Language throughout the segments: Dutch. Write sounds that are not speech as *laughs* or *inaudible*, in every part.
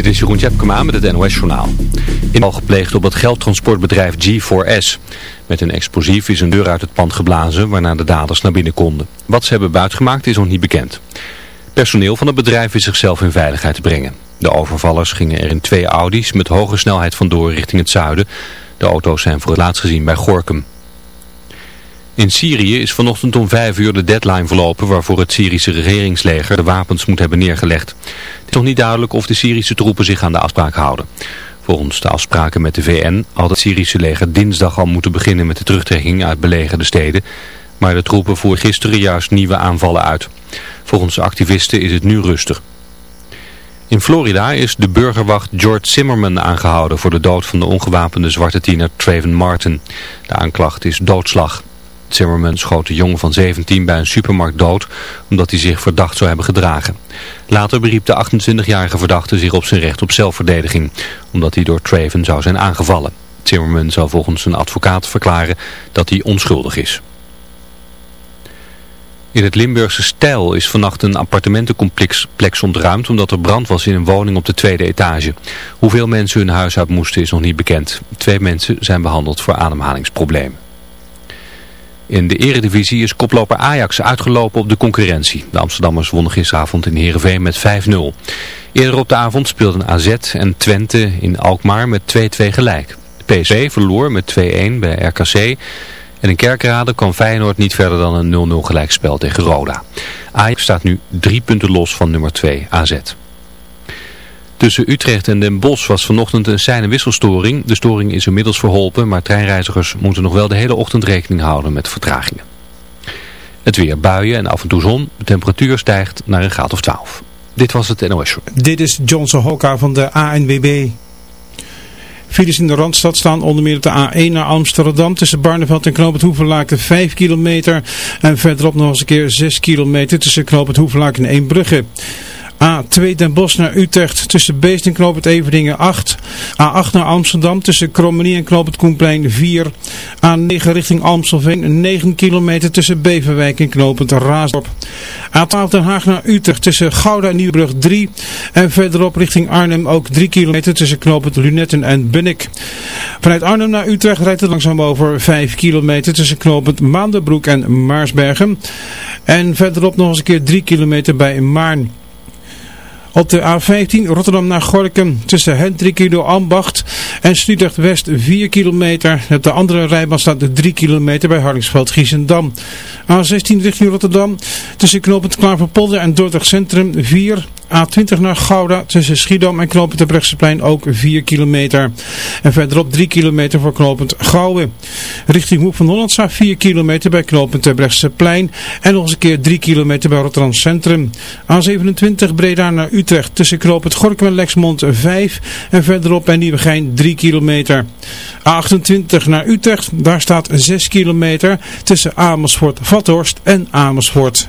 Dit is Jeroen Tjepkema met het NOS Journaal. Inval gepleegd op het geldtransportbedrijf G4S. Met een explosief is een deur uit het pand geblazen waarna de daders naar binnen konden. Wat ze hebben buitgemaakt is nog niet bekend. Personeel van het bedrijf is zichzelf in veiligheid te brengen. De overvallers gingen er in twee Audi's met hoge snelheid vandoor richting het zuiden. De auto's zijn voor het laatst gezien bij Gorkum. In Syrië is vanochtend om vijf uur de deadline verlopen waarvoor het Syrische regeringsleger de wapens moet hebben neergelegd. Het is nog niet duidelijk of de Syrische troepen zich aan de afspraak houden. Volgens de afspraken met de VN had het Syrische leger dinsdag al moeten beginnen met de terugtrekking uit belegerde steden. Maar de troepen voeren gisteren juist nieuwe aanvallen uit. Volgens de activisten is het nu rustig. In Florida is de burgerwacht George Zimmerman aangehouden voor de dood van de ongewapende zwarte tiener Traven Martin. De aanklacht is doodslag. Zimmerman schoot de jongen van 17 bij een supermarkt dood omdat hij zich verdacht zou hebben gedragen. Later beriep de 28-jarige verdachte zich op zijn recht op zelfverdediging, omdat hij door Traven zou zijn aangevallen. Zimmerman zou volgens zijn advocaat verklaren dat hij onschuldig is. In het Limburgse Stijl is vannacht een appartementencomplex ontruimd omdat er brand was in een woning op de tweede etage. Hoeveel mensen hun huis uit moesten is nog niet bekend. Twee mensen zijn behandeld voor ademhalingsproblemen. In de eredivisie is koploper Ajax uitgelopen op de concurrentie. De Amsterdammers wonnen gisteravond in Heerenveen met 5-0. Eerder op de avond speelden AZ en Twente in Alkmaar met 2-2 gelijk. PSV verloor met 2-1 bij RKC. En in Kerkrade kwam Feyenoord niet verder dan een 0-0 gelijkspel tegen Roda. Ajax staat nu drie punten los van nummer 2 AZ. Tussen Utrecht en Den Bosch was vanochtend een seine wisselstoring. De storing is inmiddels verholpen, maar treinreizigers moeten nog wel de hele ochtend rekening houden met vertragingen. Het weer buien en af en toe zon. De temperatuur stijgt naar een graad of 12. Dit was het NOS Show. Dit is Johnson Hoka van de ANWB. Files in de Randstad staan onder meer op de A1 naar Amsterdam tussen Barneveld en Knoop het Hoevenlaken 5 kilometer. En verderop nog eens een keer 6 kilometer tussen Knoop het en Eembrugge. A2 Den Bosch naar Utrecht tussen Beest en Knoop het Everdingen 8. A8 naar Amsterdam tussen Krommenie en Knoop het Koenplein 4. A9 richting Amstelveen 9 kilometer tussen Beverwijk en Knoop Raasdorp. A12 Den Haag naar Utrecht tussen Gouda en Nieuwbrug 3. En verderop richting Arnhem ook 3 kilometer tussen Knoop Lunetten en Bunnik. Vanuit Arnhem naar Utrecht rijdt het langzaam over 5 kilometer tussen Knoop Maandenbroek en Maarsbergen. En verderop nog eens een keer 3 kilometer bij Maarn. Op de A15 Rotterdam naar Gorkum tussen Hendrikido Ambacht en Sliedrecht West 4 kilometer. Op de andere rijbaan staat de 3 kilometer bij Hardingsveld Giesendam. A16 richting Rotterdam tussen knooppunt Klaverpolder en Dordrecht Centrum 4 A20 naar Gouda tussen Schiedam en knooppunt Brechtseplein ook 4 kilometer. En verderop 3 kilometer voor knooppunt Gouwen. Richting Hoek van Holland staat 4 kilometer bij knooppunt Brechtseplein. En nog eens een keer 3 kilometer bij Rotterdam Centrum. A27 Breda naar Utrecht tussen knooppunt Gorkum en Lexmond 5. En verderop bij Nieuwegein 3 kilometer. A28 naar Utrecht, daar staat 6 kilometer tussen Amersfoort-Vathorst en Amersfoort.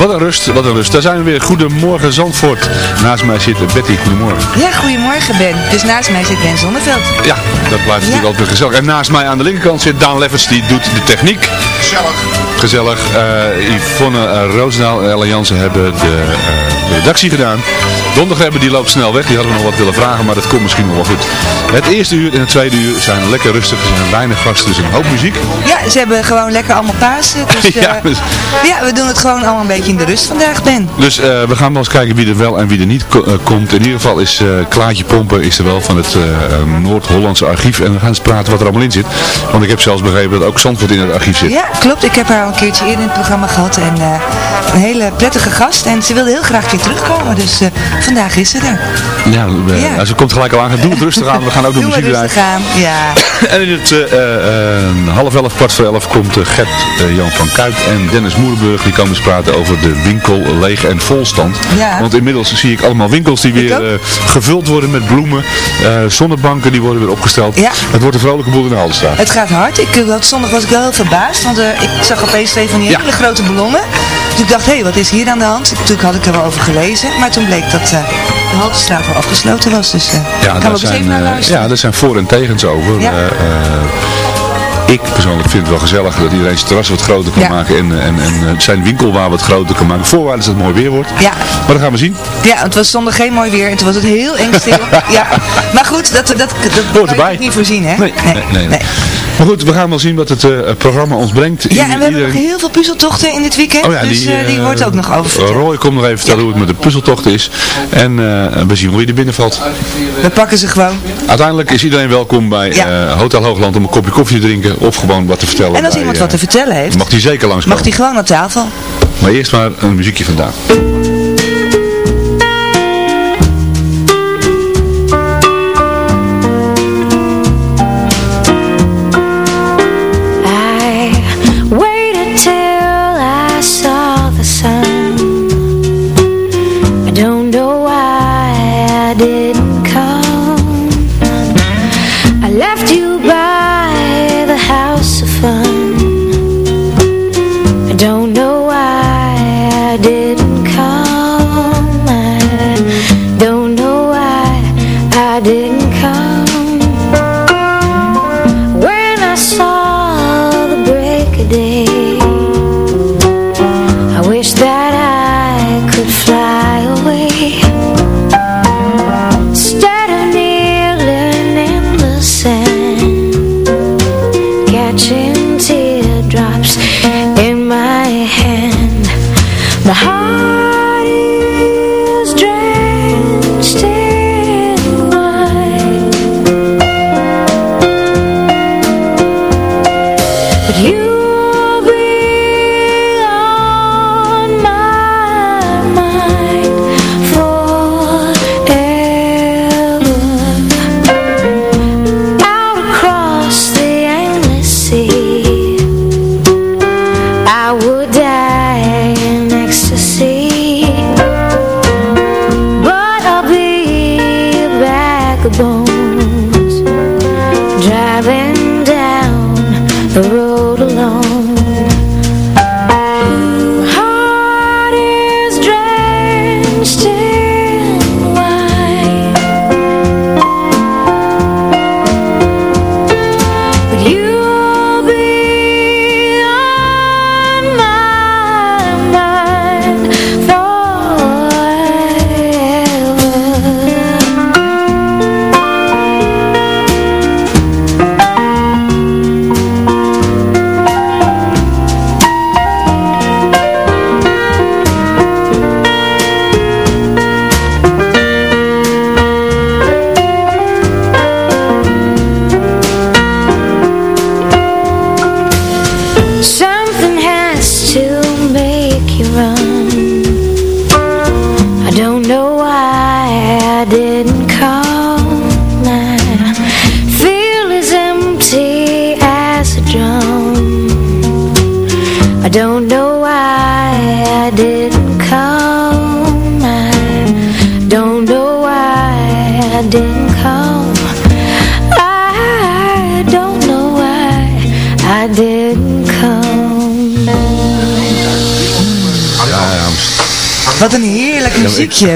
Wat een rust, wat een rust. Daar zijn we weer. Goedemorgen Zandvoort. Naast mij zit Betty. Goedemorgen. Ja, goedemorgen Ben. Dus naast mij zit Ben Zonneveld. Ja, dat blijft natuurlijk altijd weer gezellig. En naast mij aan de linkerkant zit Daan Leffers. Die doet de techniek. Gezellig. Gezellig. Uh, Yvonne uh, Roosendaal en Ella Jansen hebben de, uh, de redactie gedaan. Donderdag hebben die loopt snel weg. Die hadden we nog wat willen vragen, maar dat komt misschien nog wel goed. Het eerste uur en het tweede uur zijn lekker rustig. Er zijn weinig gasten, dus een hoop muziek. Ja, ze hebben gewoon lekker allemaal Pasen. Dus, *laughs* ja, dus... ja, we doen het gewoon allemaal een beetje in de rust vandaag, Ben. Dus uh, we gaan wel eens kijken wie er wel en wie er niet ko uh, komt. In ieder geval is Klaatje Pompen is er wel van het Noord-Hollandse archief. En we gaan eens praten wat er allemaal in zit. Want ik heb zelfs begrepen dat ook Zandvoort in het archief zit. Ja, klopt. Ik heb haar al een keertje eerder in het programma gehad. En een hele prettige gast. En ze wilde heel graag weer terugkomen. Dus vandaag is ze er. Ja, ja. ze komt gelijk al aan. Doe het rustig aan. We gaan ook de muziek rustig aan, ja. *clears throat* en in het half elf, kwart voor elf komt Gert Jan van Kuik en Dennis Moerenburg. Die komen eens praten over de winkel leeg en volstand. Ja. Want inmiddels zie ik allemaal winkels die weer gevuld worden met bloemen. Zonnebanken die worden weer opgesteld. Ja. Het wordt een vrolijke boel in de Haldenstraat. Het gaat hard. Ik, dat zondag was ik wel heel verbaasd. Want ik zag opeens twee van die hele grote ballonnen. Dus ik dacht, hé, hey, wat is hier aan de hand? Natuurlijk had ik er wel over gelezen. Maar toen bleek dat de Haldenstraat wel afgesloten was. Dus ja, gaan we zijn, even naar luisteren. ja, er zijn voor- en tegens over. Ja. Ik persoonlijk vind het wel gezellig dat iedereen zijn terras wat groter kan Ja. maken en, en, en zijn winkel waar wat groter kan maken. Voorwaarde is dat het mooi weer wordt. Ja. Maar dat gaan we zien. Ja, het was zondag geen mooi weer en toen was het heel eng stil. *laughs* ja. Maar goed, dat, dat, dat, dat kan je erbij. niet voorzien, hè? Nee, nee, nee, nee. Maar goed, we gaan wel zien wat het eh, programma ons brengt. Ja, en we hebben nog heel veel puzzeltochten in dit weekend. Oh ja, dus die, eh, die eh, wordt ook nog over. Roy komt nog even vertellen hoe het met de puzzeltocht is. En eh, we zien hoe je er binnen valt. We pakken ze gewoon. Uiteindelijk is iedereen welkom bij Ja. eh, Hotel Hoogland om een kopje koffie te drinken. Of gewoon wat te vertellen. En als bij, iemand eh, wat te vertellen heeft, Mag die zeker langskomen. mag die gewoon aan tafel. Maar eerst maar een muziekje vandaan.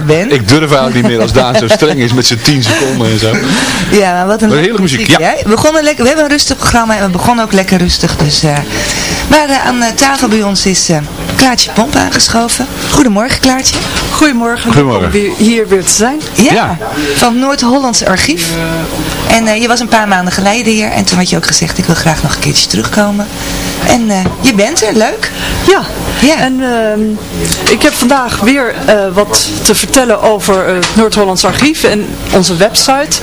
Ben. Ik durf eigenlijk niet meer als Daan zo streng is met zijn 10 seconden en zo. Ja, maar wat een heerlijke muziek, ja. hè? We, begonnen lekker, we hebben een rustig programma en we begonnen ook lekker rustig. Dus, eh, maar eh, aan eh, tafel bij ons is eh, Klaartje Pomp aangeschoven. Goedemorgen Klaartje. Goedemorgen. Goedemorgen. Om weer hier weer te zijn. Ja, Ja. van Noord-Hollands Archief. En eh, je was een paar maanden geleden hier en toen had je ook gezegd ik wil graag nog een keertje terugkomen. En eh, je bent er, leuk. Ja. Ja. En ehm, ik heb vandaag weer eh, wat te vertellen over eh, het Noord-Hollands Archief en onze website.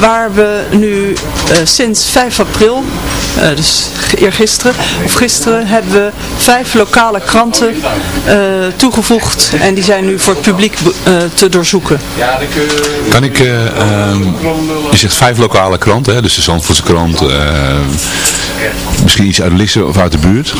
Waar we nu eh, sinds 5 april, eh, dus eergisteren of gisteren, hebben we vijf lokale kranten toegevoegd. En die zijn nu voor het publiek te doorzoeken. Kan ik, eh, ehm, je zegt vijf lokale kranten, hè? dus de Zandvoortse krant, misschien iets uit Lisse of uit de buurt.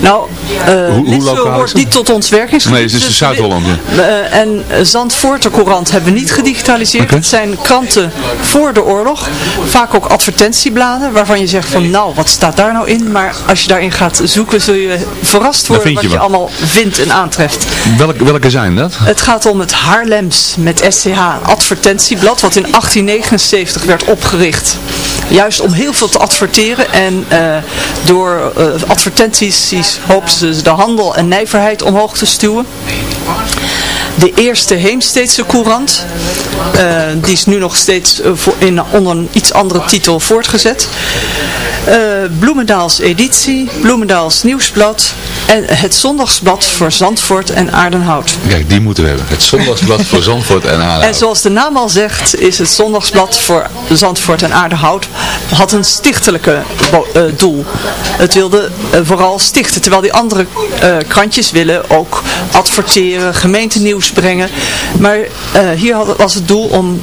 Nou, eh hoe is hoort het? niet tot ons werkingsgebied. Nee, het is de dus Zuid-Holland, eh, en Zandvoorter Courant hebben we niet gedigitaliseerd. Het zijn kranten voor de oorlog. Vaak ook advertentiebladen waarvan je zegt van nou, wat staat daar nou in? Maar als je daarin gaat zoeken zul je verrast worden wat je allemaal vindt en aantreft. Welke, welke zijn dat? Het gaat om het Haarlems met SCH advertentieblad wat in 1879 werd opgericht. Juist om heel veel te adverteren en eh, door eh, advertenties hoopten ze de handel en nijverheid omhoog te stuwen. De eerste Heemsteedse courant, eh, die is nu nog steeds in, onder een iets andere titel voortgezet. Eh, Bloemendaals editie, Bloemendaals nieuwsblad en het zondagsblad voor Zandvoort en Aardenhout. Kijk, die moeten we hebben. Het zondagsblad voor Zandvoort en En Aardenhout. zoals de naam al zegt, is het zondagsblad voor Zandvoort en Aardehout had een stichtelijke eh, doel. Het wilde eh, vooral stichten, terwijl die andere eh, krantjes willen ook adverteren, gemeentenieuws brengen. Maar hier had, was het doel om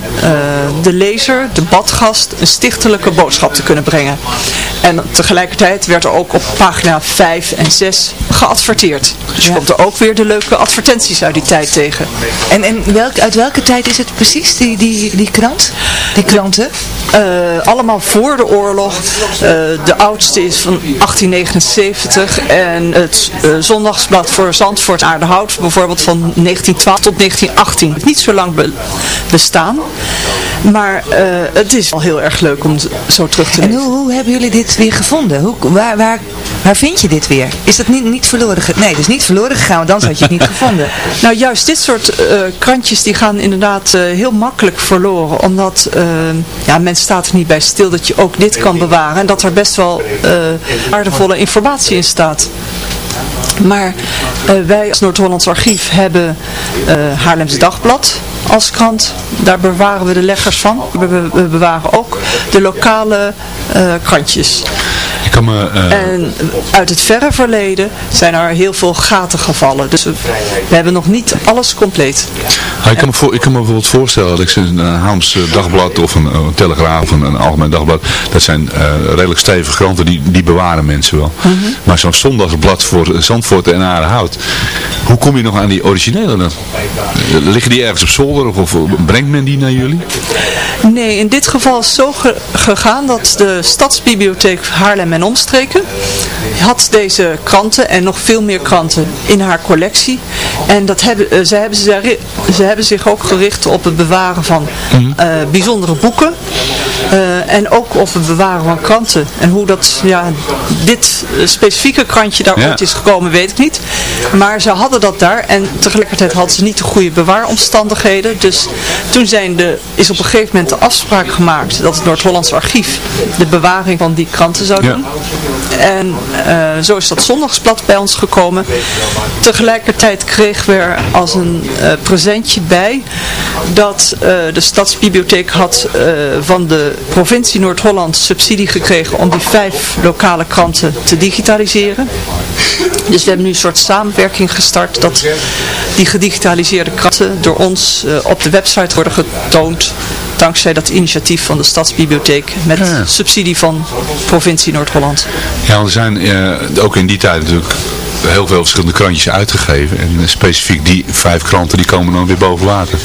de lezer, de badgast, een stichtelijke boodschap te kunnen brengen. En tegelijkertijd werd er ook op pagina 5 en 6 geadverteerd. Dus je Ja. komt er ook weer de leuke advertenties uit die tijd tegen. En, en welk, uit welke tijd is het precies, die, die, die krant? Die kranten? Eh, allemaal voor de oorlog. Eh, de oudste is van 1879 en het eh, zondagsblad voor Zandvoort Aardehout bijvoorbeeld van 1912 tot 1918. Niet zo lang be- bestaan, maar eh, het is wel heel erg leuk om zo terug te En lezen. hoe, hoe hebben jullie dit weer gevonden? Hoe, waar, waar, waar vind je dit weer? Is dat niet, niet verloren gegaan? Nee, het is niet verloren gegaan, want anders had je het niet *laughs* gevonden. Nou, juist dit soort eh, krantjes die gaan inderdaad eh, heel makkelijk verloren. Omdat ja, men staat er niet bij stil dat je ook dit kan bewaren. En dat er best wel waardevolle informatie in staat. Maar eh, wij als Noord-Hollands Archief hebben eh Haarlems Dagblad als krant. Daar bewaren we de leggers van. We, bewaren ook de lokale eh, krantjes. Ik kan me, eh, En uit het verre verleden zijn er heel veel gaten gevallen. Dus we, we hebben nog niet alles compleet. ik, kan me voor, ik kan me bijvoorbeeld voorstellen dat ik een uh, Haams eh, dagblad of een, een telegraaf of een, een algemeen dagblad, dat zijn eh, redelijk stevige kranten, die, die bewaren mensen wel. Maar zo'n zondagsblad voor Zandvoort en Aardehout, hoe kom je nog aan die originele dan? Eh, Liggen die ergens op zolder of, of brengt men die naar jullie? Nee, in dit geval is het zo ge- gegaan dat de Stadsbibliotheek Haarlem en Omstreken had deze kranten en nog veel meer kranten in haar collectie. En dat hebben, eh, ze, hebben, ze, ze hebben zich ook gericht op het bewaren van eh, bijzondere boeken. Eh, en ook op het bewaren van kranten. En hoe dat, ja, dit specifieke krantje daar Ja. ooit is gekomen, weet ik niet. Maar ze hadden dat daar en tegelijkertijd hadden ze niet de goede bewaaromstandigheden. Dus toen zijn de, is op een gegeven moment de afspraak gemaakt dat het Noord-Hollands Archief de bewaring van die kranten zou Ja. doen. En eh, zo is dat zondagsblad bij ons gekomen. Tegelijkertijd kregen we er als een eh, presentje bij dat de Stadsbibliotheek had van de provincie Noord-Holland subsidie gekregen om die vijf lokale kranten te digitaliseren. Dus we hebben nu een soort samenwerking gestart dat die gedigitaliseerde kranten door ons eh, op de website worden getoond dankzij dat initiatief van de Stadsbibliotheek met Ja. subsidie van provincie Noord-Holland. Ja, er zijn eh, ook in die tijd natuurlijk heel veel verschillende krantjes uitgegeven. En eh, specifiek die vijf kranten die komen dan weer boven water.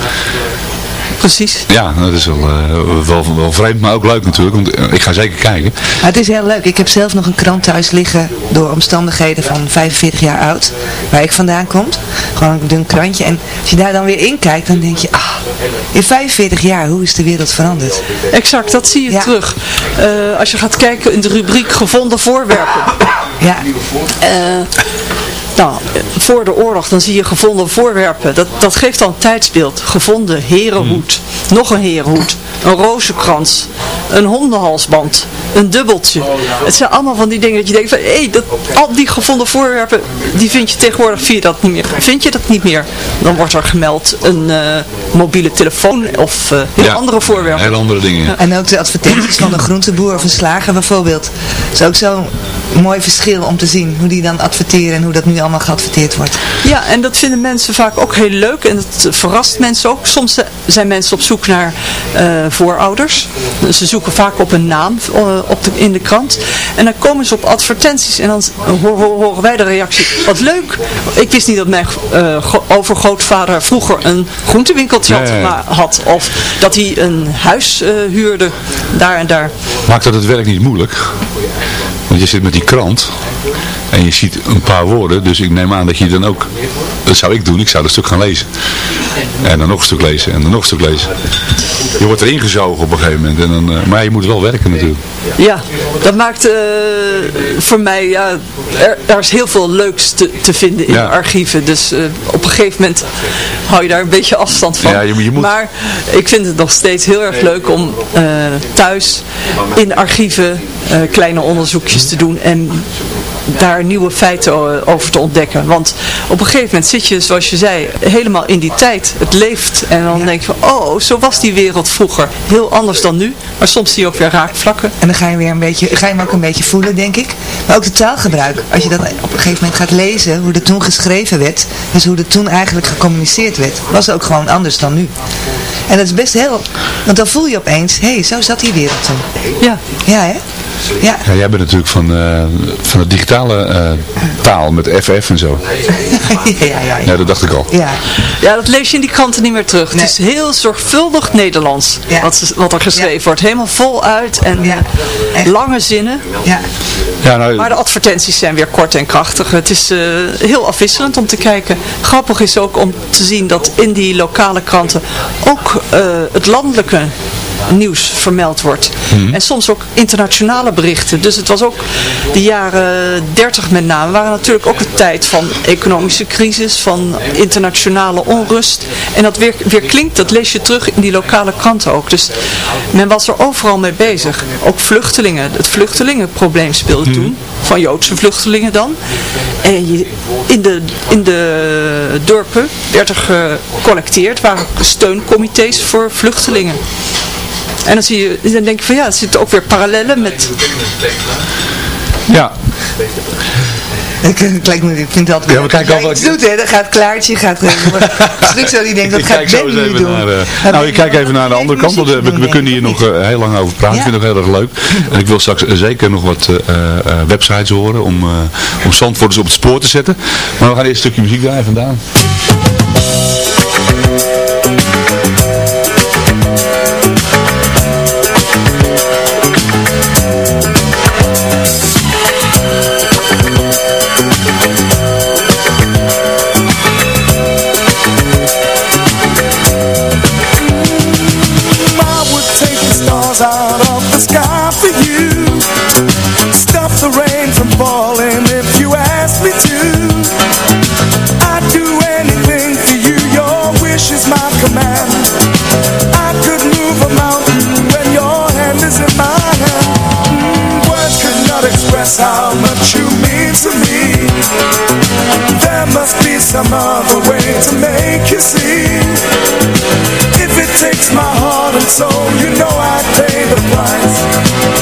Precies. Ja, dat is wel, eh, wel, wel vreemd, maar ook leuk natuurlijk. Want eh, ik ga zeker kijken. Maar het is heel leuk. Ik heb zelf nog een krant thuis liggen door omstandigheden van 45 jaar oud. Waar ik vandaan kom. Gewoon een dun krantje. En als je daar dan weer in kijkt, dan denk je, ah, in 45 jaar, hoe is de wereld veranderd? Exact, dat zie je terug. Eh, als je gaat kijken in de rubriek gevonden voorwerpen. Ja. Nou, voor de oorlog, dan zie je gevonden voorwerpen. Dat, dat geeft dan een tijdsbeeld. Gevonden herenhoed, nog een herenhoed, een rozenkrans, een hondenhalsband, een dubbeltje. Het zijn allemaal van die dingen dat je denkt van, hé, hey, dat, al die gevonden voorwerpen, die vind je tegenwoordig, vind je dat niet meer. Vind je dat niet meer? Dan wordt er gemeld een eh, mobiele telefoon of uh, heel andere voorwerpen. Hele andere dingen. Ja. En ook de advertenties van een groenteboer of een slager bijvoorbeeld. Dat is ook zo'n mooi verschil om te zien hoe die dan adverteren en hoe dat nu allemaal geadverteerd wordt. Ja, en dat vinden mensen vaak ook heel leuk en dat verrast mensen ook. Soms zijn mensen op zoek naar uh, voorouders. Ze zoeken vaak op een naam op de, in de krant. En dan komen ze op advertenties en dan horen wij de reactie, wat leuk. Ik wist niet dat mijn uh, overgrootvader vroeger een groentewinkeltje had, Nee. had. Of dat hij een huis uh, huurde daar en daar. Maakt dat het werk niet moeilijk? Want je zit met die krant en je ziet een paar woorden, dus ik neem aan dat je dan ook, dat zou ik doen, ik zou dat stuk gaan lezen. En dan nog een stuk lezen en dan nog een stuk lezen. Je wordt erin gezogen op een gegeven moment, en dan, uh, maar je moet wel werken natuurlijk. Ja, dat maakt uh, voor mij, ja, er, er, is heel veel leuks te, te vinden in ja. archieven. Dus uh, op een gegeven moment hou je daar een beetje afstand van. Ja, je, je moet... Maar ik vind het nog steeds heel erg leuk om uh, thuis in archieven kleine onderzoekjes te doen en daar nieuwe feiten over te ontdekken. Want op een gegeven moment zit je, zoals je zei, helemaal in die tijd. Het leeft. En dan ja. denk je van, oh, zo was die wereld vroeger. Heel anders dan nu. Maar soms zie je ook weer raakvlakken. En dan ga je weer een beetje, ga je hem ook een beetje voelen, denk ik. Maar ook de taalgebruik. Als je dat op een gegeven moment gaat lezen, hoe er toen geschreven werd. Dus hoe er toen eigenlijk gecommuniceerd werd. Was ook gewoon anders dan nu. En dat is best heel, want dan voel je opeens, hé, hey, zo zat die wereld toen. Ja. Ja, hè? Ja. ja, jij bent natuurlijk van, uh, van de digitale uh, taal met FF en zo. *laughs* ja, ja, ja, ja, dat dacht ik al. Ja, ja dat lees je in die kranten niet meer terug. Nee. Het is heel zorgvuldig Nederlands ja. wat, wat er geschreven ja. wordt. Helemaal voluit en ja. lange zinnen. Ja. Ja, nou, maar de advertenties zijn weer kort en krachtig. Het is uh, heel afwisselend om te kijken. Grappig is ook om te zien dat in die lokale kranten ook het landelijke nieuws vermeld wordt. Mhm. En soms ook internationale berichten. Dus het was ook de jaren 30 met name, waren natuurlijk ook een tijd van economische crisis, van internationale onrust. En dat weer, weer klinkt, dat lees je terug in die lokale kranten ook. Dus men was er overal mee bezig. Ook vluchtelingen, het vluchtelingenprobleem speelde mm. toen. Van Joodse vluchtelingen dan. En je, in, de, in de dorpen werd er gecollecteerd, waren steuncomité's voor vluchtelingen. En dan, zie je, dan denk je van ja, er zitten ook weer parallellen met... Ja. Ik, ik, ik vind dat ja, we kijken al wat doet, hè. Dan gaat Klaartje, gaat *laughs* stuk zo die denkt, dat gaat Ben nu doen. Naar, uh, nou, ik kijk even naar de andere kant, want we, we kunnen hier nog uh, heel lang over praten. Ja. Ik vind het nog heel erg leuk. En ik wil straks zeker nog wat uh, websites horen om, om Zandvoorters op het spoor te zetten. Maar we gaan eerst een stukje muziek draaien vandaan. Some other way to make you see. If it takes my heart and soul, you know I'd pay the price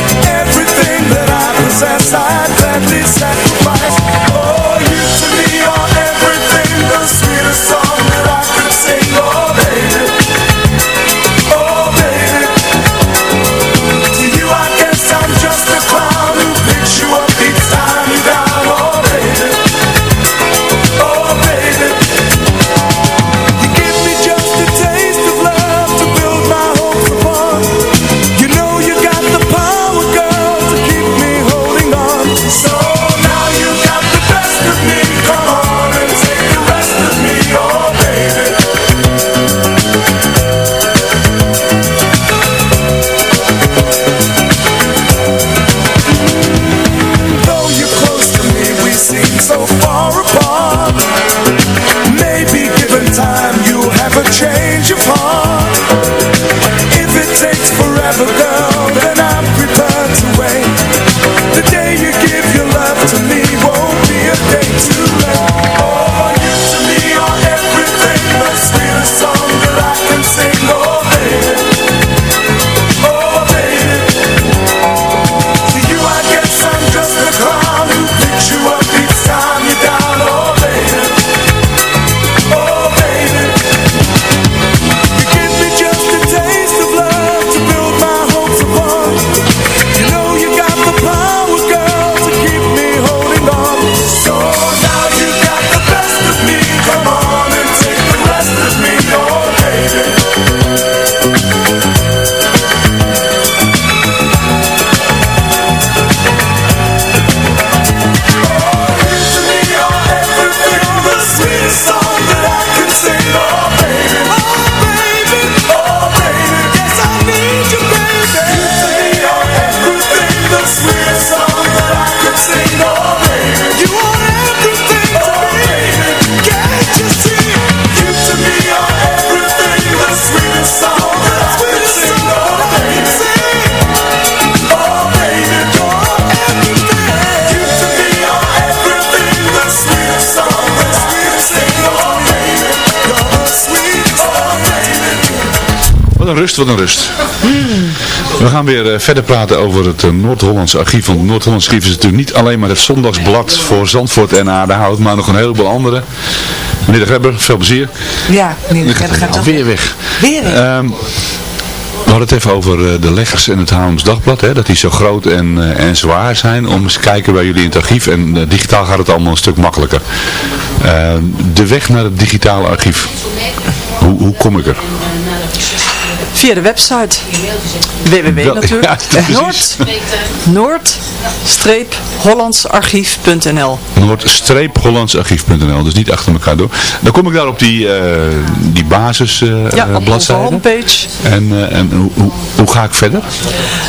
rust, wat een rust. We gaan weer eh, verder praten over het eh, Noord-Hollandse archief. Want het Noord-Hollandse archief is natuurlijk niet alleen maar het zondagsblad voor Zandvoort en Aardehout, maar nog een heleboel andere. Meneer de Grebber, veel plezier. Ja, meneer de Grebber gaat Alweer weg. Weer weg. Ehm, we hadden het even over eh, de leggers en het Haarlems Dagblad. Hè, dat die zo groot en, en zwaar zijn. Om eens te kijken bij jullie in het archief. En digitaal gaat het allemaal een stuk makkelijker. Ehm, de weg naar het digitale archief. Hoe, hoe kom ik er? Via de website. www natuurlijk. Ja. Noord, Noord-hollandsarchief.nl Noord-hollandsarchief.nl. Dus niet achter elkaar door. Dan kom ik daar op die, eh die basis eh, Ja, eh, bladzijde. homepage. En, eh, en hoe, hoe, hoe ga ik verder?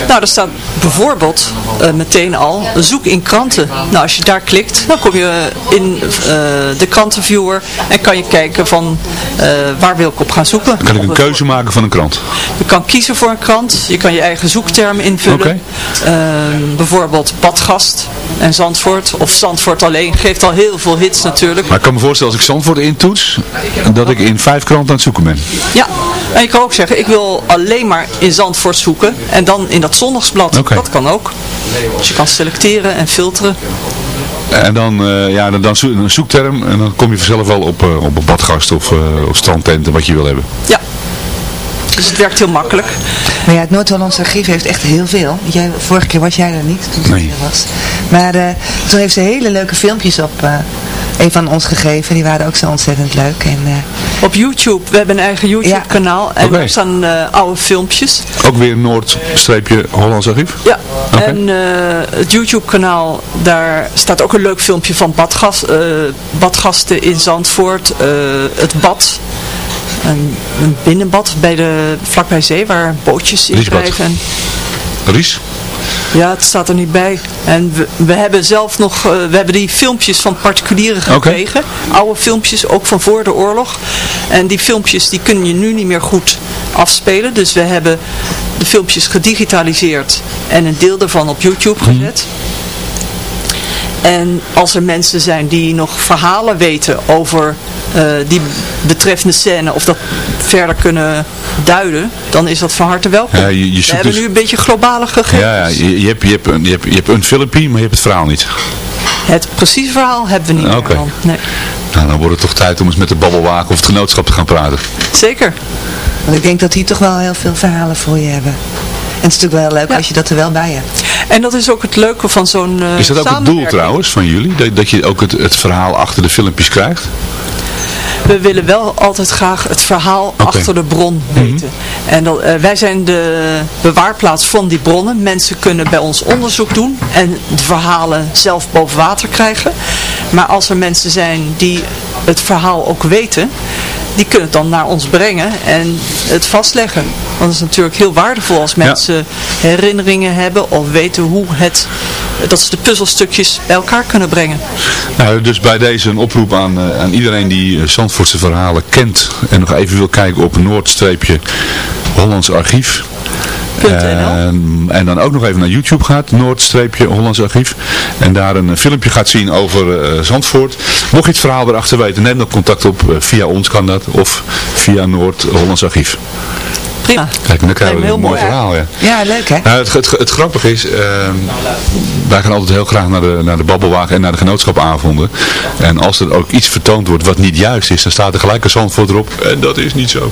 Nou, er staat bijvoorbeeld eh, meteen al zoek in kranten. Nou, als je daar klikt, dan kom je in eh, de krantenviewer en kan je kijken van eh, waar wil ik op gaan zoeken. Kan ik een keuze maken van een krant? Je kan kiezen voor een krant, je kan je eigen zoekterm invullen. Ehm, bijvoorbeeld Badgast en Zandvoort, of Zandvoort alleen, geeft al heel veel hits natuurlijk. Maar ik kan me voorstellen als ik Zandvoort intoets, dat ik in vijf kranten aan het zoeken ben. Ja, en je kan ook zeggen, ik wil alleen maar in Zandvoort zoeken en dan in dat zondagsblad. Dat kan ook. Dus je kan selecteren en filteren. En dan, eh, ja, dan, dan een zoekterm en dan kom je vanzelf wel op, eh, op een badgast of, eh of strandtenten wat je wil hebben. Ja. Dus het werkt heel makkelijk. Maar ja, het Noord-Hollands archief heeft echt heel veel. Jij, vorige keer was jij er niet, toen Nee. ik er was. Maar eh, toen heeft ze hele leuke filmpjes op eh, een van ons gegeven. Die waren ook zo ontzettend leuk. En, eh, Op YouTube, we hebben een eigen YouTube kanaal en daar staan eh, oude filmpjes. Ook weer Noord-Hollands archief? Ja, en eh, het YouTube kanaal, daar staat ook een leuk filmpje van badgas, eh, badgasten in Zandvoort, eh, het bad. Een, een binnenbad bij de, vlakbij zee waar bootjes in Riesbad. drijven. En, Ries? ja, het staat er niet bij. En we, we hebben zelf nog, eh, we hebben die filmpjes van particulieren gekregen. Oude filmpjes, ook van voor de oorlog. En die filmpjes die kun je nu niet meer goed afspelen. Dus we hebben de filmpjes gedigitaliseerd en een deel daarvan op YouTube gezet. En als er mensen zijn die nog verhalen weten over eh, die betreffende scène of dat verder kunnen duiden, dan is dat van harte welkom. Ja, je- je we hebben dus- nu een beetje globale gegevens. Ja, ja je, je, hebt, je, hebt een, je, hebt, je hebt een filmpje, maar je hebt het verhaal niet. Het precieze verhaal hebben we niet Oké. meer. dan. Nee. Nou, dan wordt het toch tijd om eens met de babbelwaken of het genootschap te gaan praten. Zeker. want ik denk dat die toch wel heel veel verhalen voor je hebben. En het is natuurlijk wel leuk als je dat er wel bij hebt. En dat is ook het leuke van zo'n eh, Is dat ook het doel trouwens van jullie? Dat, dat je ook het, het verhaal achter de filmpjes krijgt? We willen wel altijd graag het verhaal achter de bron weten. En dat, eh, wij zijn de bewaarplaats van die bronnen. Mensen kunnen bij ons onderzoek doen en de verhalen zelf boven water krijgen. Maar als er mensen zijn die het verhaal ook weten, die kunnen het dan naar ons brengen en het vastleggen. Want het is natuurlijk heel waardevol als mensen herinneringen hebben of weten hoe het, dat ze de puzzelstukjes bij elkaar kunnen brengen. Nou, dus bij deze een oproep aan, eh, aan iedereen die eh, Zandvoortse verhalen kent en nog even wil kijken op Noord-Hollands Archief. En, en dan ook nog even naar YouTube gaat, Noord-Hollands Archief. En daar een filmpje gaat zien over eh, Zandvoort. Mocht je het verhaal erachter weten, neem dan contact op. eh, via ons kan dat. Of via Noord-Hollands Archief. Prima. Kijk, dan krijgen we Heel een mooi mooi. verhaal. Ja. Ja, leuk hè? Nou, het, het, het grappige is, ehm, wij gaan altijd heel graag naar de, naar de babbelwagen en naar de genootschapavonden. En als er ook iets vertoond wordt wat niet juist is, dan staat er gelijk een zandvoort erop. En dat is niet zo.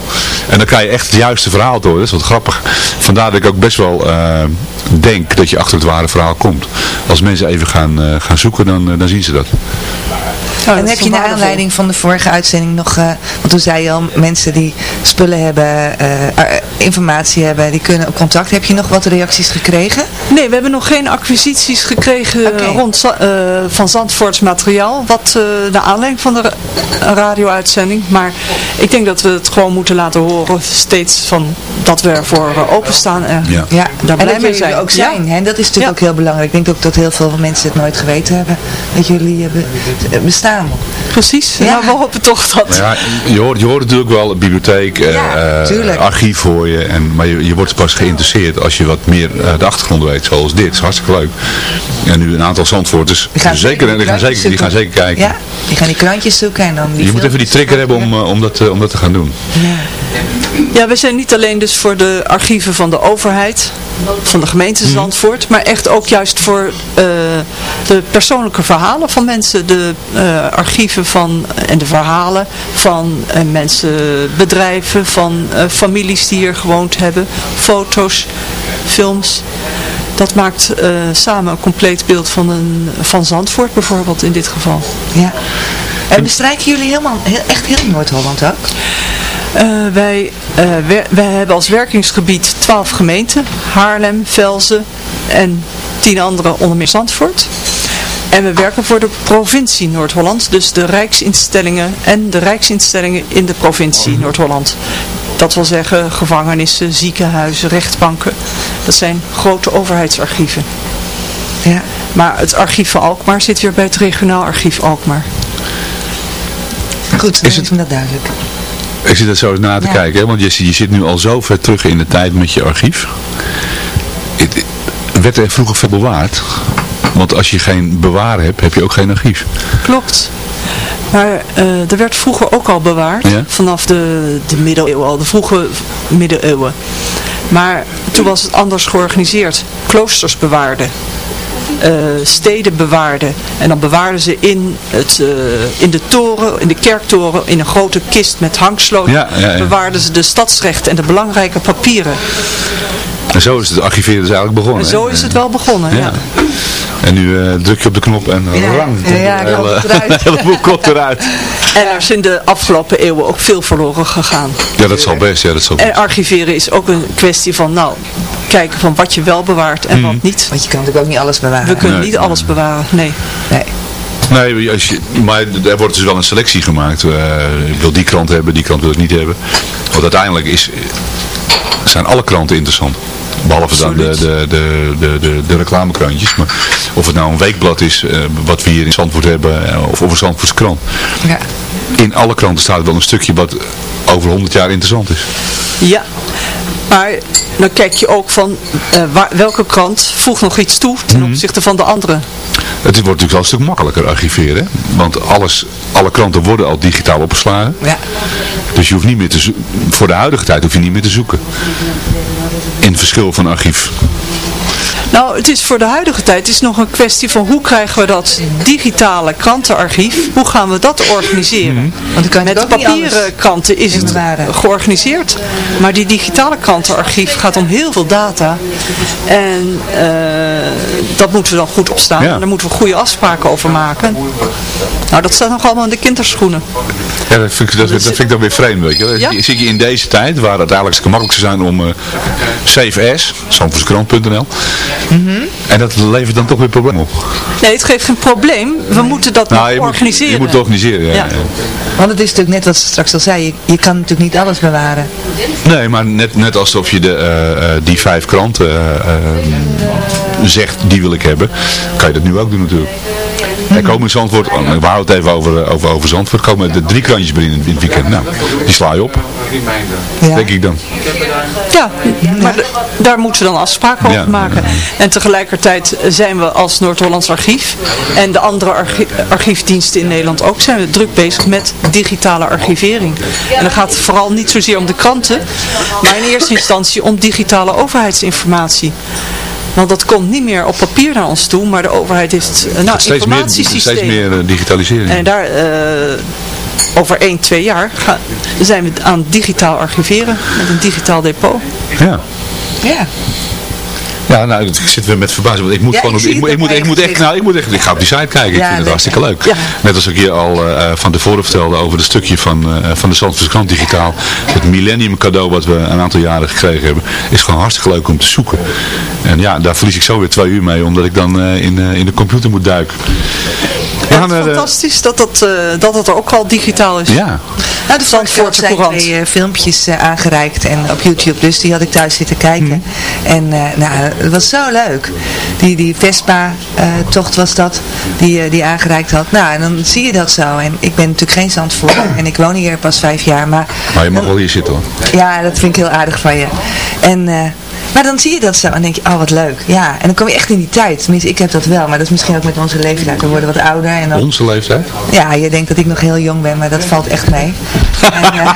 En dan krijg je echt het juiste verhaal horen. Dat is wat grappig. Vandaar dat ik ook best wel eh, denk dat je achter het ware verhaal komt. Als mensen even gaan, eh, gaan zoeken, dan, eh, dan zien ze dat. En heb je naar aanleiding van de vorige uitzending nog, eh, want toen zei je al, mensen die spullen hebben, eh, eh, informatie hebben, die kunnen op contact. Heb je nog wat reacties gekregen? Nee, we hebben nog geen acquisities gekregen rond eh, van Zandvoorts materiaal. Wat eh de aanleiding van de ra- radio-uitzending. Maar ik denk dat we het gewoon moeten laten horen steeds van dat we ervoor openstaan. En Ja. Ja, daar en blij dat mee jullie zijn. ook zijn. Hè? En dat is natuurlijk Ja. ook heel belangrijk. Ik denk ook dat heel veel mensen het nooit geweten hebben. Dat jullie eh, eh, bestaan. Precies. Ja. Nou, we hopen toch dat... Ja, je hoort, je hoort natuurlijk wel bibliotheek, eh, Ja, eh, archief hoor gooien. En, maar je, je wordt pas geïnteresseerd als je wat meer uh, de achtergrond weet, zoals dit. Dat is hartstikke leuk. En nu een aantal Zandvoorters, die gaan zeker, die gaan zeker, die gaan zeker kijken. Ja, die gaan die krantjes zoeken en dan die Je moet even die trigger hebben om, om, dat, om dat te gaan doen. Ja. Ja, we zijn niet alleen dus voor de archieven van de overheid, van de gemeente Mhm. Zandvoort, maar echt ook juist voor uh, de persoonlijke verhalen van mensen, de uh, archieven van, en de verhalen van uh, mensen, bedrijven, van families die hier gewoond hebben, foto's, films. Dat maakt samen een compleet beeld van, een, van Zandvoort bijvoorbeeld in dit geval. Ja. En bestrijken jullie helemaal, heel, echt heel Noord-Holland ook? Uh, wij, uh, wij hebben als werkingsgebied 12 gemeenten. Haarlem, Velzen en 10 andere onder meer Zandvoort. En we werken voor de provincie Noord-Holland. Dus de rijksinstellingen en de rijksinstellingen in de provincie Noord-Holland. Dat wil zeggen gevangenissen, ziekenhuizen, rechtbanken. Dat zijn grote overheidsarchieven. Ja. Maar het archief van Alkmaar zit weer bij het regionaal archief Alkmaar. Goed, dan is het dat duidelijk. Ik zit er zo eens na te ja. kijken, hè? want je, je zit nu al zo ver terug in de tijd met je archief. Het, werd er vroeger veel bewaard? Want als je geen bewaar hebt, heb je ook geen archief. Klopt. Maar uh, er werd vroeger ook al bewaard, ja? vanaf de, de middeleeuwen al, de vroege middeleeuwen. Maar toen was het anders georganiseerd. Kloosters bewaarden. Uh, steden bewaarden. En dan bewaarden ze in, het, uh, in de toren, in de kerktoren, in een grote kist met hangsloten. Ja, ja, ja. Bewaarden ze de stadsrechten en de belangrijke papieren. En zo is het archiveren dus eigenlijk begonnen. En zo is het wel begonnen, ja. En nu uh, druk je op de knop en ja, rang. Ja, ja, de hele, *laughs* hele boek komt eruit. En er in de afgelopen eeuwen ook veel verloren gegaan. Ja, dat zal best. Ja, dat zal best. En archiveren is ook een kwestie van, nou, kijken van wat je wel bewaart en Mhm. wat niet. Want je kan natuurlijk ook niet alles bewaren. We kunnen Nee. niet alles bewaren, nee. Nee. Nee, als je, maar er wordt dus wel een selectie gemaakt. Uh, ik wil die krant hebben, die krant wil ik niet hebben. Want uiteindelijk is, zijn alle kranten interessant. Behalve dan de, de, de, de, de, reclamekrantjes. Maar of het nou een weekblad is, uh, wat we hier in Zandvoort hebben, uh, of, of een Zandvoortse krant. Ja. In alle kranten staat wel een stukje wat over 100 jaar interessant is. Ja, maar dan kijk je ook van uh, waar, welke krant voegt nog iets toe ten Mhm. opzichte van de andere. Het wordt natuurlijk wel een stuk makkelijker archiveren. Want alles, alle kranten worden al digitaal opgeslagen. Ja. Dus je hoeft niet meer te. Voor de huidige tijd hoef je niet meer te zoeken. In verschil van archief. Nou, het is voor de huidige tijd het is nog een kwestie van hoe krijgen we dat digitale krantenarchief, hoe gaan we dat organiseren? Want dan kan je Met niet papieren kranten is het georganiseerd, maar die digitale krantenarchief gaat om heel veel data en uh, dat moeten we dan goed opstaan Ja. en daar moeten we goede afspraken over maken. Nou, dat staat nog allemaal in de kinderschoenen. Ja, dat vind ik, dat, dat vind ik dan weer vreemd, weet je. Ja. Zie je in deze tijd, waar het eigenlijk gemakkelijk zou zijn om uh, Zandvoortskrant.nl, en dat levert dan toch weer problemen op. Nee, het geeft geen probleem. We moeten dat Nou, je moet, organiseren. je moet het organiseren, ja. Ja. Want het is natuurlijk net wat ze straks al zei, je, je kan natuurlijk niet alles bewaren. Nee, maar net, net alsof je de, uh, uh, die vijf kranten uh, zegt, die wil ik hebben, kan je dat nu ook doen natuurlijk. Er komen in Zandvoort, oh, we houden het even over, over, over Zandvoort, komen er drie krantjes binnen in het weekend. Nou, die sla je op, Ja. denk ik dan. Ja, maar daar moeten we dan afspraken over Ja. maken. En tegelijkertijd zijn we als Noord-Hollands Archief en de andere archi- archiefdiensten in Nederland ook, zijn we druk bezig met digitale archivering. En dan gaat het vooral niet zozeer om de kranten, maar in eerste instantie om digitale overheidsinformatie. Want dat komt niet meer op papier naar ons toe, maar de overheid heeft uh, nou, Steeds meer, steeds meer uh, digitalisering. En daar, uh, over 1, 2 jaar, gaan, zijn we aan digitaal archiveren met een digitaal depot. Ja. Ja. Ja, nou, ik zit weer met verbazing. Want ik moet Ja, gewoon, ik op- ik, moet- het ik, moet, ik echt, nou, ik moet echt, ik ga op die site kijken. Ik Ja, vind het hartstikke leuk. Ja. Net als ik je al uh, van tevoren vertelde over het stukje van, uh, van de Zandvoortse digitaal. Het millennium cadeau wat we een aantal jaren gekregen hebben. Is gewoon hartstikke leuk om te zoeken. En ja, daar verlies ik zo weer twee uur mee. Omdat ik dan uh, in, in de computer moet duiken. Ja, het is fantastisch dat dat, dat dat ook al digitaal is. Ja. Nou, de Zandvoortse Courant. twee eh, filmpjes eh, aangereikt en op YouTube, dus die had ik thuis zitten kijken. En eh, nou, het was zo leuk. Die, die Vespa-tocht was dat, die, die aangereikt had. Nou, en dan zie je dat zo. En ik ben natuurlijk geen Zandvoort *coughs* en ik woon hier pas vijf jaar, maar Maar je mag wel hier zitten hoor. ja, dat vind ik heel aardig van je. En, eh, maar dan zie je dat zo en denk je, oh wat leuk. Ja, en dan kom je echt in die tijd. Tenminste, ik heb dat wel, maar dat is misschien ook met onze leeftijd. We worden wat ouder en dan... Onze leeftijd? Ja, je denkt dat ik nog heel jong ben, maar dat valt echt mee. En, eh,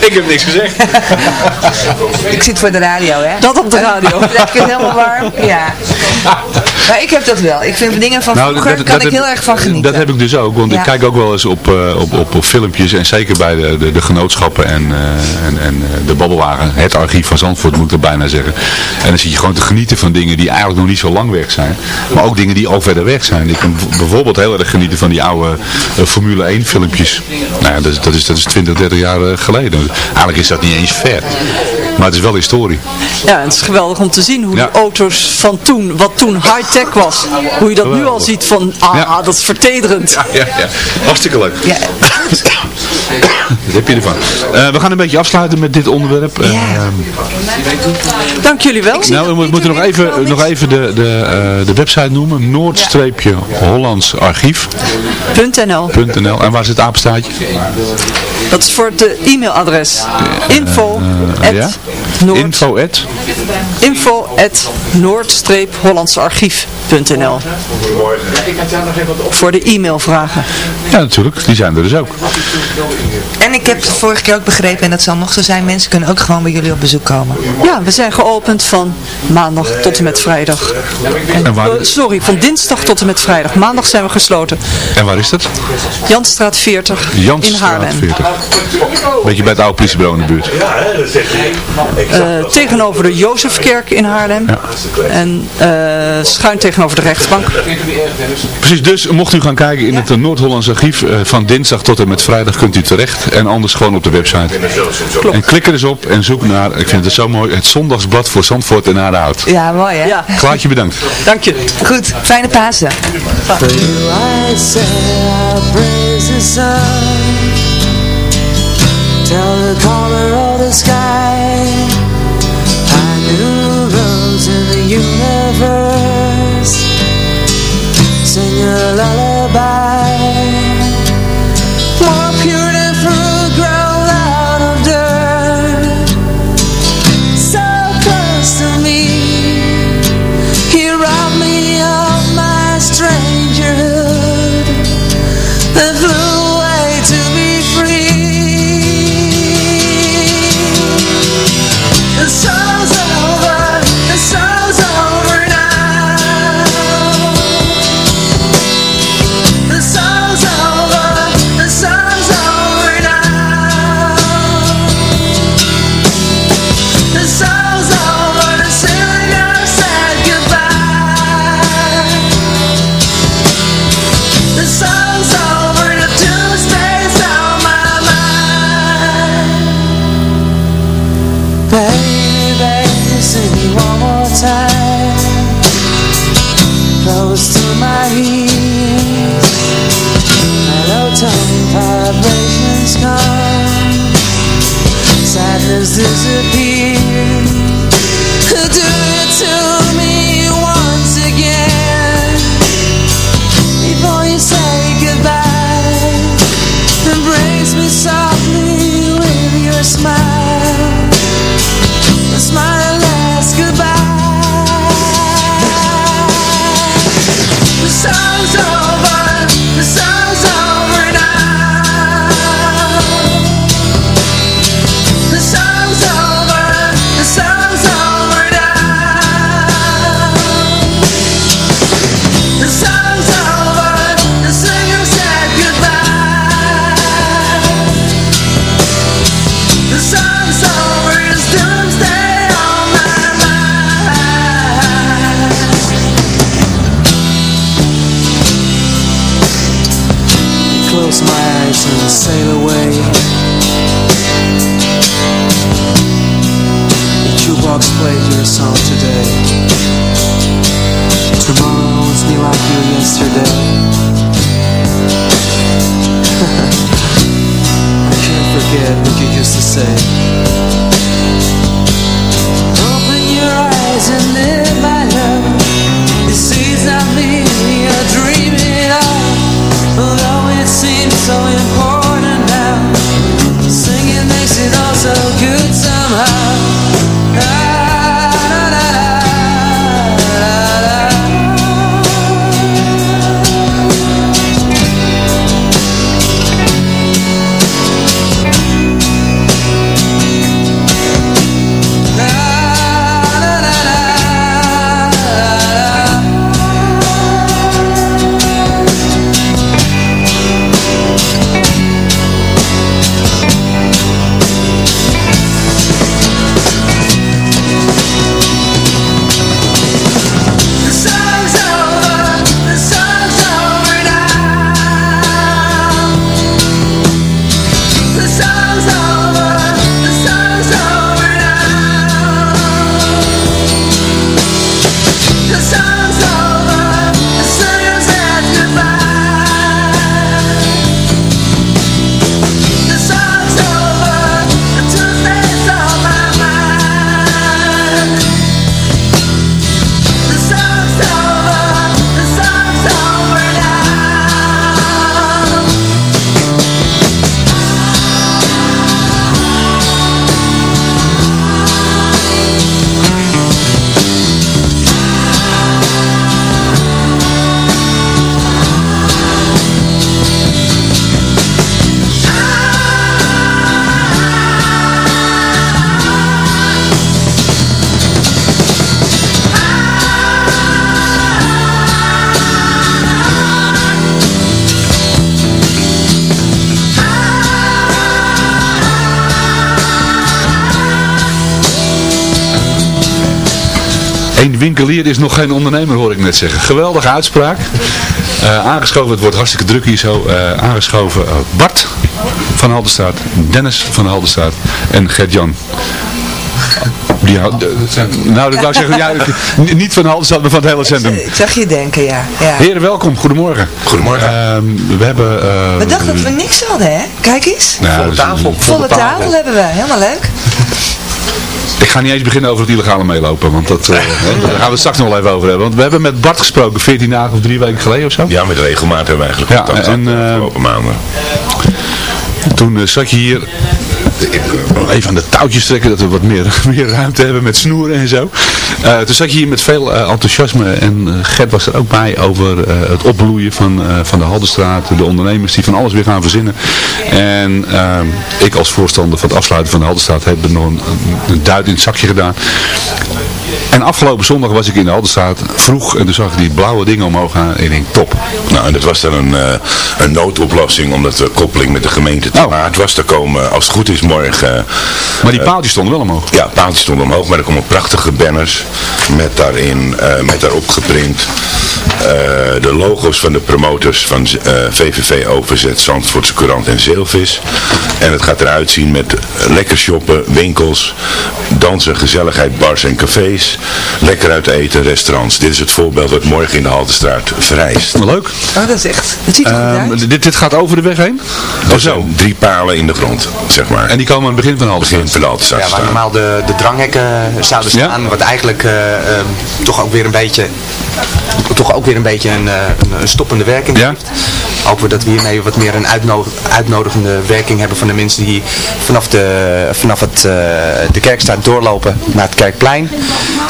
*laughs* ik heb niks gezegd. *laughs* ik zit voor de radio, hè? Dat op de radio. *laughs* Ik het helemaal warm. Ja. Maar ik heb dat wel. Ik vind dingen van vroeger, kan ik heel erg van genieten. Dat heb ik dus ook, want Ja. ik kijk ook wel eens op, eh, op, op, op filmpjes en zeker bij de, de, de genootschappen en, eh, en, en eh, de babbelwagen, het archief van Zandvoort moet ik er bijna zeggen. En dan zit je gewoon te genieten van dingen die eigenlijk nog niet zo lang weg zijn, maar ook dingen die al verder weg zijn. Ik kan bijvoorbeeld heel erg genieten van die oude Formule 1 filmpjes. Nou ja, dat, is, dat, is, dat is 20, 30 jaar geleden. Eigenlijk is dat niet eens ver, maar het is wel historie. Ja, het is geweldig om te zien hoe Ja. die auto's van toen, wat toen high-tech was, hoe je dat nu al ziet van, ah, dat is vertederend. Ja, ja, ja. Hartstikke leuk. Ja. *laughs* *laughs* Dat heb je ervan. Eh, we gaan een beetje afsluiten met dit onderwerp. Eh, Dank jullie wel. nou, we mo- moeten nog even, nog even de, de, eh, de website noemen. Noord-Hollands-archief.nl .nl. En waar zit het apenstaartje? Dat is voor het e-mailadres. Info at ja? Noord, Info at? info at noord-hollandsearchief.nl Voor de e-mailvragen. Ja, natuurlijk. Die zijn er dus ook. En ik heb de vorige keer ook begrepen, en dat zal nog zo zijn, mensen kunnen ook gewoon bij jullie op bezoek komen. Ja, we zijn geopend van maandag tot en met vrijdag. En waar, Eh, sorry, van dinsdag tot en met vrijdag. Maandag zijn we gesloten. en waar is dat? Janstraat 40 in Haarlem. 40. Beetje bij het oude politiebureau in de buurt. Eh, tegenover de Jozefkerk in Haarlem. En eh, schuin tegenover de rechtbank. Precies, dus mocht u gaan kijken in het Noord-Hollands archief eh, van dinsdag tot en met vrijdag kunt u terecht. En anders gewoon op de website. En klik er eens op en zoek naar, ik vind het zo mooi, het zondagsblad voor Zandvoort en Aardehout. Ja, mooi hè? Ja, Klaartje bedankt. dank je. Goed, fijne Pasen. Tell the color of the sky Find new rose in the universe Sing a lullaby me. Is nog geen ondernemer, hoor ik net zeggen. Geweldige uitspraak. Eh, aangeschoven, het wordt hartstikke druk hier zo. Eh, aangeschoven eh, Bart van Haldenstraat, Dennis van Haldenstraat en Gert-Jan. Die nou, dat wou ik zeggen, ja, niet van Haldenstraat, maar van het hele centrum. Ik zag je denken, ja. ja. Heren, welkom. Goedemorgen. Goedemorgen. we hebben... eh, We dachten dat we niks hadden, hè? Kijk eens. nou, Volle tafel. Volle tafel hebben we, helemaal leuk. Ik ga niet eens beginnen over het illegale meelopen, want dat, eh, hè, *laughs* daar gaan we het straks nog wel even over hebben. Want we hebben met Bart gesproken, 14 dagen of drie weken geleden of zo. Ja, met regelmaat hebben we eigenlijk Ja, contact en, de eh, afgelopen maanden. Toen eh, zat je hier, even aan de touwtjes trekken dat we wat meer, *laughs* meer ruimte hebben met snoeren en zo. Eh, toen zat je hier met veel eh, enthousiasme en eh, Gert was er ook bij over het opbloeien van, van de Haldenstraat, de ondernemers die van alles weer gaan verzinnen. En ik als voorstander van het afsluiten van de Haldenstraat heb er nog een, een duit in het zakje gedaan. En afgelopen zondag was ik in de Haldenstraat vroeg en toen zag ik die blauwe dingen omhoog gaan en ik denk top. Nou, en dat was dan een, eh, een noodoplossing omdat de koppeling met de gemeente te maat was. Er komen, als het goed is, morgen... Oh. Maar die eh, paaltjes stonden wel omhoog. Ja, paaltjes stonden omhoog, maar er komen prachtige banners met daarin, eh, met daarop geprint eh, de logo's van de promotors van eh, VVV Overzet, Zandvoortse Courant en Zeelvis. En het gaat eruit zien met lekker shoppen, winkels, dansen, gezelligheid, bars en cafés, lekker uit eten, restaurants. Dit is het voorbeeld wat morgen in de Haltestraat vereist. Leuk. Oh, dat is echt, dat ziet er goed Ehm, uit. dit, dit gaat over de weg heen? Er zijn drie palen in de grond, zeg maar. En die komen aan het begin van de Haltestraat? Begin van de Haltestraat Ja, waar staan. normaal de, de dranghekken zouden staan, wat eigenlijk eh, ehm, toch ook weer een beetje, toch ook weer een beetje een, eh, een, een stoppende werking heeft. Hopen we dat we hiermee wat meer een uitno- uitnodigende werking hebben van de mensen die vanaf, de, vanaf het, eh, de kerkstraat doorlopen naar het kerkplein.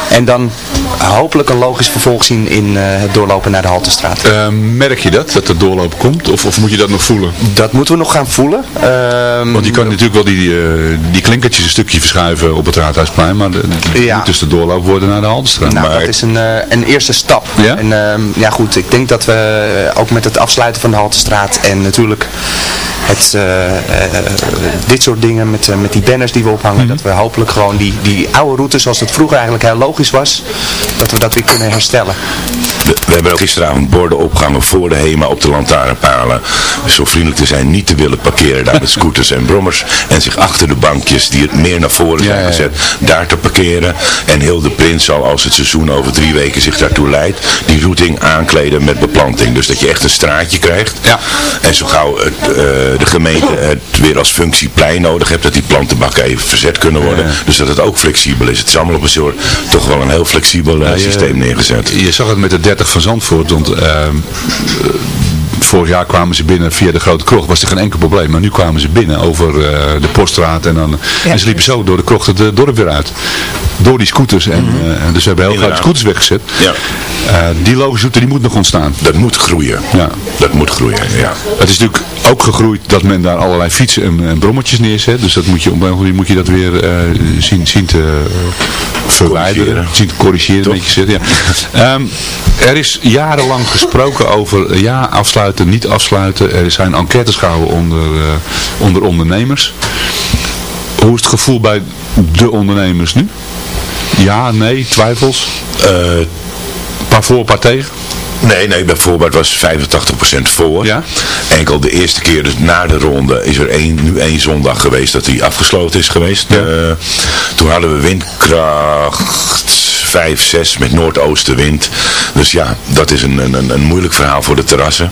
En dan hopelijk een logisch vervolg zien in eh, het doorlopen naar de Haltestraat. Ehm, merk je dat, dat er doorloop komt? Of, of moet je dat nog voelen? Dat moeten we nog gaan voelen. Ehm, Want je kan natuurlijk wel die, eh, die klinkertjes een stukje verschuiven op het Raadhuisplein, maar Ja. moet dus de doorloop worden naar de Haltestraat. Nou, maar dat is een, eh, een eerste stap. Ja? En ehm, ja goed, ik denk dat we eh, ook met het afsluiten van de Haltestraat en natuurlijk het, eh, eh, dit soort dingen met, eh, met die banners die we ophangen, Mhm. dat we hopelijk gewoon die, die oude route zoals het vroeger eigenlijk heel logisch was, dat we dat weer kunnen herstellen. We hebben ook gisteravond borden opgehangen voor de HEMA op de lantaarnpalen. Zo vriendelijk te zijn niet te willen parkeren daar met scooters en brommers. En zich achter de bankjes die het meer naar voren zijn gezet, daar te parkeren. En heel de Prins zal als het seizoen over drie weken zich daartoe leidt, die routing aankleden met beplanting. Dus dat je echt een straatje krijgt. Ja. En zo gauw het, eh, de gemeente het weer als functie plein nodig hebt, dat die plantenbakken even verzet kunnen worden. Dus dat het ook flexibel is. Het is allemaal op een soort, toch wel een heel flexibel eh, je- systeem neergezet. Je zag het met de 30 van Zandvoort, want ehm, eh, vorig jaar kwamen ze binnen via de Grote Krocht, was er geen enkel probleem. Maar nu kwamen ze binnen over eh, de Poststraat en dan, en ze liepen zo door de krocht het eh, dorp weer uit. Door die scooters. En, eh, dus we hebben heel Inderdaad. scooters weggezet. Ja. Eh, die logische die moet nog ontstaan. Dat moet groeien. Ja. Dat moet groeien, ja. Het is natuurlijk ook gegroeid dat men daar allerlei fietsen en, en brommetjes neerzet. Dus dat moet je op een moet je dat weer eh, zien, zien te verwijderen. Zien te corrigeren. Een beetje zitten, ja. *laughs* Ehm, er is jarenlang gesproken over eh, ja, afsluiten, niet afsluiten. Er zijn enquêtes gehouden onder, eh, onder ondernemers. Hoe is het gevoel bij de ondernemers nu? Ja, nee, twijfels? Een paar voor, een paar tegen? Nee, nee, bijvoorbeeld was 85% voor. Ja? Enkel de eerste keer, dus na de ronde, is er één, nu één zondag geweest dat die afgesloten is geweest. Eh, toen hadden we windkracht 5, 6 met noordoostenwind. Dus ja, dat is een, een, een moeilijk verhaal voor de terrassen.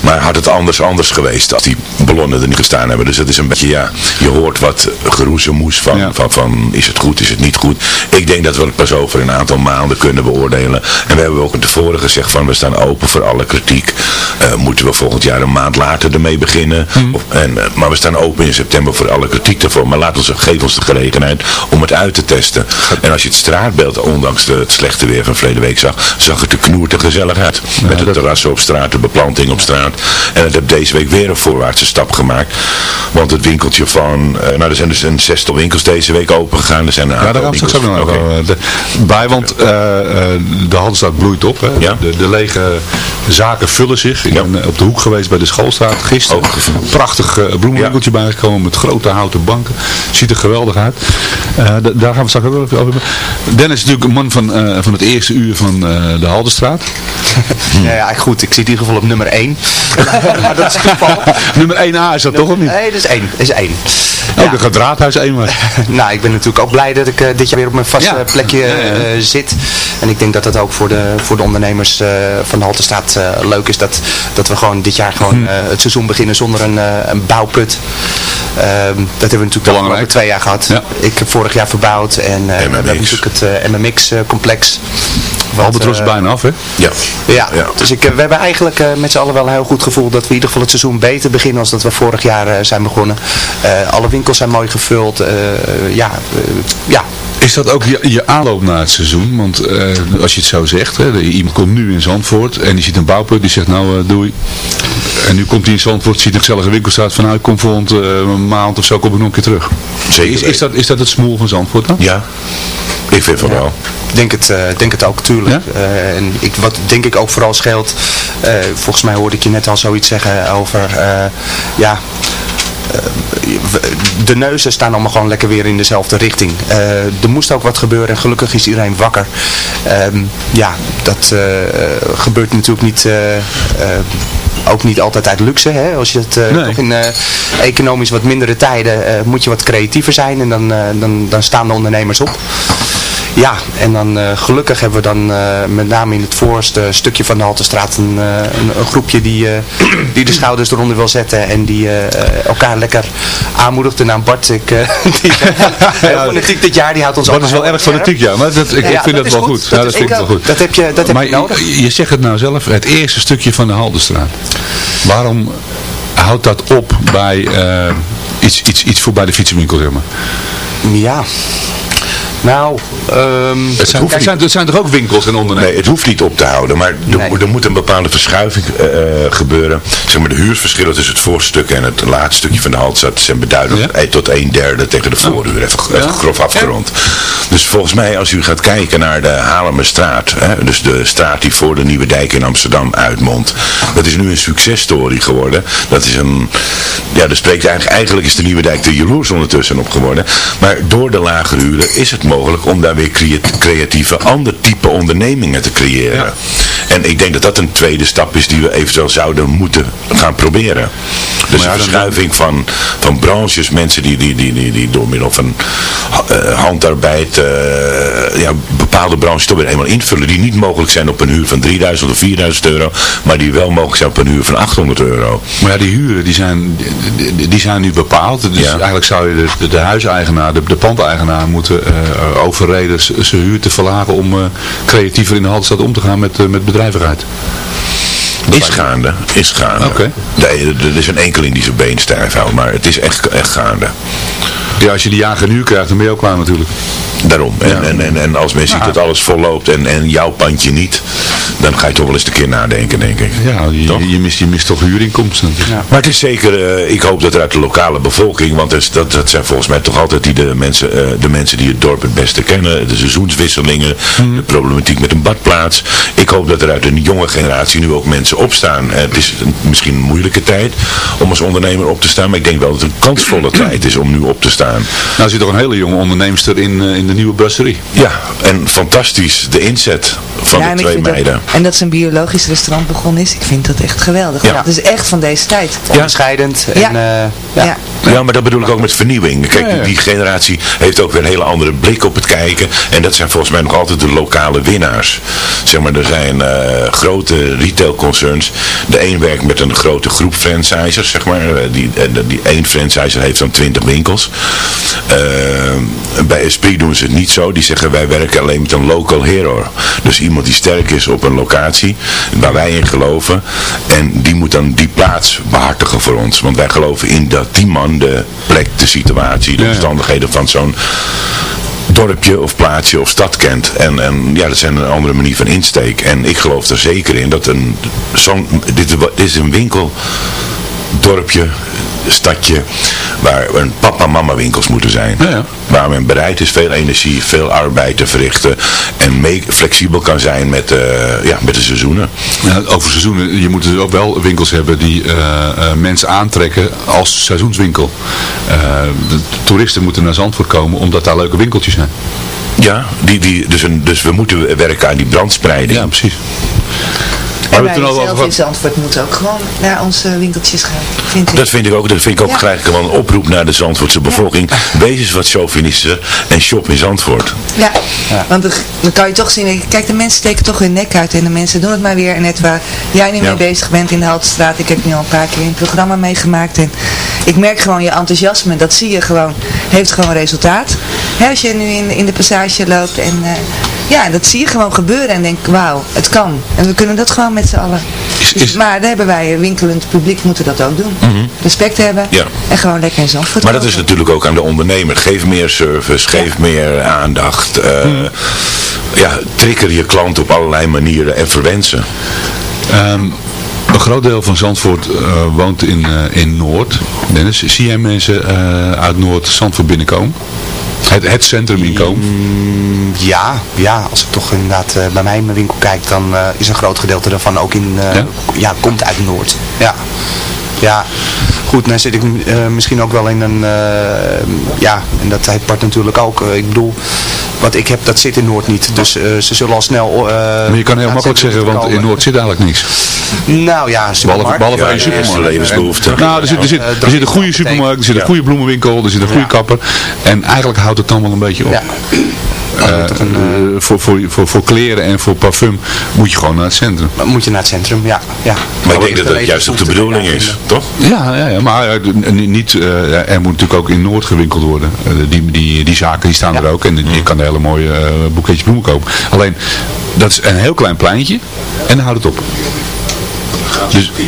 Maar had het anders anders geweest als die ballonnen er niet gestaan hebben. Dus dat is een beetje, ja, je hoort wat geroezemoes van, van, van is het goed, is het niet goed. Ik denk dat we het pas over een aantal maanden kunnen beoordelen. En we hebben ook tevoren gezegd van we staan open voor alle kritiek. Eh, moeten we volgend jaar een maand later ermee beginnen. Of, en, eh, maar we staan open in september voor alle kritiek ervoor. Maar laat ons, geef ons de gelegenheid om het uit te testen. En als je het straatbeeld, ondanks de, het slechte weer van verleden week zag, zag het er knoert en gezellig uit. Met de terrassen op straat, de beplanting op straat. En het heeft deze week weer een voorwaartse stap gemaakt. Want het winkeltje van, eh, nou er zijn dus een zestal winkels deze week open gegaan. Er zijn een Ja, aantal daar gaan we straks ook winkels- nog eh, de- bij, want eh, eh, de Haldenstraat bloeit op. Hè. De, de lege zaken vullen zich. Ik ben eh, op de hoek geweest bij de schoolstraat gisteren. Prachtig bloemenwinkeltje bijgekomen met grote houten banken. Ziet er geweldig uit. Eh, da- daar gaan we straks ook wel even over hebben. Dennis is natuurlijk een man van, eh, van het eerste uur van eh, de Haldenstraat. *laughs* Ja, ja, goed. Ik zit in ieder geval op nummer 1. Maar dat is *laughs* toeval. Nummer 1A is dat toch of niet? Nee, dat is 1. Dat is 1. Ook een gedraadhuis 1 maar. *laughs* nou, ik ben natuurlijk ook blij dat ik eh, dit jaar weer op mijn vaste Ja. plekje Ja, ja. eh, zit. En ik denk dat dat ook voor de, voor de ondernemers eh, van de Haltestraat eh leuk is. Dat, dat we gewoon dit jaar gewoon eh, het seizoen beginnen zonder een, een bouwput. Ehm, dat hebben we natuurlijk al over twee jaar gehad. Ik heb vorig jaar verbouwd en eh, we hebben natuurlijk het eh, MMX eh, complex. Wat, Albatros eh, bijna af hè? Ja. ja, dus ik, eh, we hebben eigenlijk eh, met z'n allen wel een heel goed gevoel dat we in ieder geval het seizoen beter beginnen als dat we vorig jaar eh, zijn begonnen. Eh, alle winkels zijn mooi gevuld. eh, ja, eh, ja, Is dat ook je, je aanloop naar het seizoen? Want eh, als je het zo zegt, hè, iemand komt nu in Zandvoort en die ziet een bouwput, die zegt nou eh, doei. En nu komt hij in Zandvoort, ziet een gezellige winkelstraat van nou ik kom volgend maand of zo kom ik nog een keer terug. Zeker Is, is, dat, is dat het smoel van Zandvoort dan? Ja, ik vind van wel. Ik denk het, eh, denk het ook, tuurlijk. Eh, en ik, wat denk ik ook vooral scheelt, eh, volgens mij hoorde ik je net al zoiets zeggen over, eh, ja, de neuzen staan allemaal gewoon lekker weer in dezelfde richting. Eh, er moest ook wat gebeuren en gelukkig is iedereen wakker. Ehm, ja, dat eh, gebeurt natuurlijk niet... ook niet altijd uit luxe. Hè? Als je het eh, toch in eh, economisch wat mindere tijden eh, moet je wat creatiever zijn en dan, dan, dan staan de ondernemers op. Ja, en dan eh, gelukkig hebben we dan eh, met name in het voorste stukje van de Haltestraat een, eh, een, een groepje die, die de schouders eronder wil zetten en die elkaar lekker aanmoedigt. En aan Bart, ik, *laughs* die fanatiek dit jaar, die houdt ons Dat is wel erg fanatiek, ja. Maar dat, ik, ik vind dat, wel goed. Ja, dat vind ik wel goed. Dat heb je, dat heb maar je nodig. je, je zegt het nou zelf, het eerste stukje van de Haldenstraat. Waarom houdt dat op bij iets, iets, iets voor bij de fietsenwinkel, zeg maar? Ja. Nou, Het zijn, kijk, zijn, het zijn toch ook winkels en ondernemers? Nee, het hoeft niet op te houden, maar er, moet- er moet een bepaalde verschuiving eh, eh, gebeuren. Zeg maar, de huursverschillen tussen het voorstuk en het laatste stukje van de Haltstad zijn beduidend tot een derde tegen de voorhuur, even, even grof afgerond. Dus volgens mij, als u gaat kijken naar de Haarlemmerstraat, hè, dus de straat die voor de Nieuwe Dijk in Amsterdam uitmondt, dat is nu een successtory geworden. Dat is een, ja, dat spreekt eigenlijk, eigenlijk is de Nieuwe Dijk er jaloers ondertussen op geworden. Maar door de lage huren is het mogelijk om daar weer crea- creatieve, ander type ondernemingen te creëren. En ik denk dat dat een tweede stap is die we eventueel zouden moeten gaan proberen. Dus een verschuiving van, van branches, mensen die, die, die, die, die door middel van eh, handarbeid eh, ja, bepaalde branches toch weer eenmaal invullen die niet mogelijk zijn op een huur van 3000 of 4000 euro, maar die wel mogelijk zijn op een huur van 800 euro. Maar ja, die huren die zijn, die, die zijn nu bepaald. Dus eigenlijk zou je de, de, de huiseigenaar, de, de pandeigenaar moeten uh, overreden zijn huur te verlagen om creatiever in de Haldenstad om te gaan met, uh, Is gaande, is gaande. Oké. Nee, er is een enkeling die zijn been stijf houdt, maar het is echt, echt gaande. Ja, als je die jager nu krijgt, dan ben je ook klaar natuurlijk. Daarom. En, en, en, en als men ziet dat alles volloopt en, en jouw pandje niet, dan ga je toch wel eens een keer nadenken, denk ik. Ja, je, je, mist, je mist toch huurinkomsten. Ja. Maar het is zeker, uh, ik hoop dat er uit de lokale bevolking, want dat, dat, dat zijn volgens mij toch altijd die de, mensen, uh, de mensen die het dorp het beste kennen, de seizoenswisselingen, hmm. de problematiek met een badplaats. Ik hoop dat er uit een jonge generatie nu ook mensen opstaan. Uh, het is een, misschien een moeilijke tijd om als ondernemer op te staan, maar ik denk wel dat het een kansvolle *clears throat* tijd is om nu op te staan. Nou zit toch een hele jonge onderneemster in, in de nieuwe brasserie. Ja, en fantastisch de inzet van ja, de twee meiden. Dat, en dat ze een biologisch restaurant begonnen is, ik vind dat echt geweldig. Ja. Het is echt van deze tijd. Onderscheidend. En, ja. Uh, ja. Ja, maar dat bedoel ik ook met vernieuwing. Kijk, ja, ja. die generatie heeft ook weer een hele andere blik op het kijken. En dat zijn volgens mij nog altijd de lokale winnaars. Zeg maar, er zijn uh, grote retailconcerns. De een werkt met een grote groep franchisers, zeg maar. Die, die één franchiser heeft dan 20 winkels. Uh, bij Esprit doen ze het niet zo. Die zeggen, wij werken alleen met een local hero. Dus iemand die sterk is op een locatie, waar wij in geloven. En die moet dan die plaats behartigen voor ons. Want wij geloven in dat die man de plek, de situatie, de omstandigheden van zo'n dorpje of plaatsje of stad kent. En, en ja, dat zijn een andere manier van insteek. En ik geloof er zeker in dat een, zo'n, dit, dit is een winkel dorpje, stadje, waar een papa-mama winkels moeten zijn. Ja, ja. Waar men bereid is veel energie, veel arbeid te verrichten en mee, flexibel kan zijn met, uh, ja, met de seizoenen. Ja, over seizoenen, je moet dus ook wel winkels hebben die uh, uh, mensen aantrekken als seizoenswinkel. de toeristen moeten naar Zandvoort komen omdat daar leuke winkeltjes zijn. Ja, die, die, dus, een, dus we moeten werken aan die brandspreiding. Ja, precies. En wij zelf in Zandvoort moeten ook gewoon naar onze winkeltjes gaan, vind ik. Dat vind ik ook. Dat vind ik ook ja. gelijk gewoon een oproep naar de Zandvoortse bevolking. Ja. Wees eens wat chauvinistischer en shop in Zandvoort. Ja, ja. want dan kan je toch zien, kijk de mensen steken toch hun nek uit en de mensen doen het maar weer. En net waar jij nu mee bezig bent in de Haltestraat, ik heb nu al een paar keer een programma meegemaakt. En ik merk gewoon je enthousiasme, dat zie je gewoon, heeft gewoon resultaat. He, als je nu in, in de passage loopt en... Uh, ja, dat zie je gewoon gebeuren en denk, wauw, het kan. En we kunnen dat gewoon met z'n allen. Is, is... Dus, maar daar hebben wij, winkelend publiek, moeten dat ook doen. Mm -hmm. Respect hebben ja. en gewoon lekker in Zandvoort Maar dat is natuurlijk ook aan de ondernemer. Geef meer service, geef ja. meer aandacht. Uh, mm. Ja, trigger je klant op allerlei manieren en verwensen. Um, een groot deel van Zandvoort uh, woont in, uh, in Noord. Dennis, zie jij mensen uh, uit Noord-Zandvoort binnenkomen? Het, het centrum inkomen? Mm, ja, ja, als ik toch inderdaad bij mij in mijn winkel kijk, dan is een groot gedeelte daarvan ook in, ja? ja? komt uit Noord. Ja. Ja, goed, dan zit ik uh, misschien ook wel in een, ja, en dat heeft Bart natuurlijk ook. ik bedoel, wat ik heb, dat zit in Noord niet. Dus ze zullen al snel... maar je kan heel makkelijk zeggen, want in Noord zit eigenlijk niks. Nou ja, Behalve, behalve ja, een supermarkt. levensbehoefte. Nou, er zit, er zit, er zit een goede supermarkt, er zit een goede bloemenwinkel, er zit een goede kapper. En eigenlijk houdt het dan wel een beetje op. Een, uh, voor, voor, voor, voor kleren en voor parfum moet je gewoon naar het centrum. Moet je naar het centrum, ja. ja. Maar ik denk dat dat juist ook de bedoeling is, toch? Ja, ja, ja maar niet, uh, er moet natuurlijk ook in Noord gewinkeld worden. die, die, die zaken die staan ja. er ook en je kan een hele mooie boeketje bloemen kopen. Alleen, dat is een heel klein pleintje en dan houdt het op. Dus... *laughs*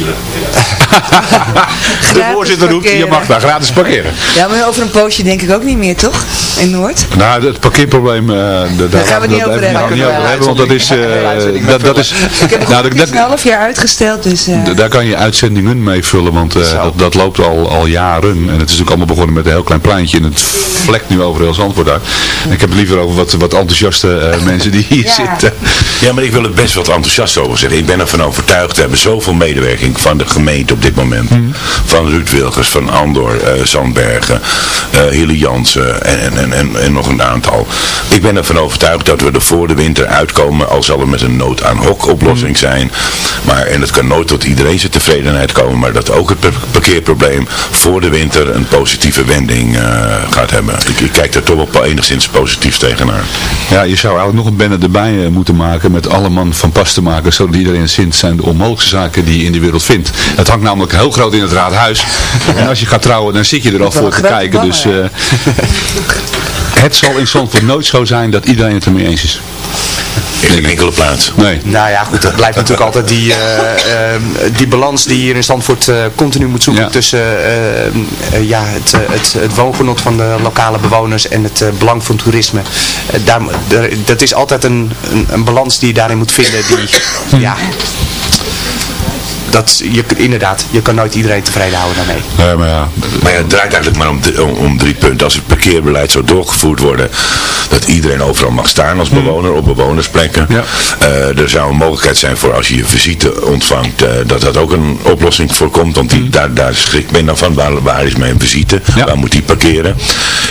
de voorzitter roept, je mag daar gratis parkeren. Ja, maar over een poosje denk ik ook niet meer, toch? In Noord? Nou, het parkeerprobleem, uh, daar, daar gaan we niet over hebben. Niet over hebben want dat is... Uh, dat, dat is ik heb nou, dat, een half jaar uitgesteld, dus... Uh... Daar kan je uitzendingen mee vullen, want uh, dat, dat loopt al, al jaren. En het is natuurlijk allemaal begonnen met een heel klein pleintje. En het vlekt nu over heel Zandvoort uit. En ik heb het liever over wat, wat enthousiaste *laughs* mensen die hier ja. zitten. Ja, maar ik wil er best wat enthousiast over zeggen. Ik ben ervan overtuigd, we hebben zoveel medewerking van de gemeente op dit moment. Van Ruud Wilgers, van Andor, eh Zandbergen, eh Hille Jansen en, en, en, en, nog een aantal. Ik ben ervan overtuigd dat we er voor de winter uitkomen, al zal het met een nood aan hoc oplossing zijn. Maar, en het kan nooit tot iedereen zijn tevredenheid komen, maar dat ook het par- parkeerprobleem voor de winter een positieve wending eh, gaat hebben. Ik, ik kijk er toch wel enigszins positief tegenaan. Ja, je zou eigenlijk nog een banner erbij moeten maken met alle man van pas te maken, zodat iedereen zint zijn de onmogelijkste zaken die je in de wereld vindt. Het hangt namelijk heel groot in het raadhuis. en als je gaat trouwen, dan zit je er al voor te kijken. Dus eh, het zal in Zandvoort nooit zo zijn dat iedereen het ermee eens is. In geen enkele plaats. Nee. Nou ja, goed, het blijft natuurlijk altijd die, eh, ehm, die balans die je hier in Zandvoort eh, continu moet zoeken tussen ja, het, het, het woongenot van de lokale bewoners en het belang van toerisme. Daar, dat is altijd een, een, een balans die je daarin moet vinden die, ja, dat, je, inderdaad, je kan nooit iedereen tevreden houden daarmee. Nee, maar ja. Maar ja, het draait eigenlijk maar om, drie- om, om drie punten. Als het parkeerbeleid zou doorgevoerd worden, dat iedereen overal mag staan als bewoner op bewonersplekken. Eh, er zou een mogelijkheid zijn voor als je je visite ontvangt, eh, dat dat ook een oplossing voorkomt. Want die, daar, daar schrikt men dan van, waar, waar is mijn visite? Waar moet die parkeren?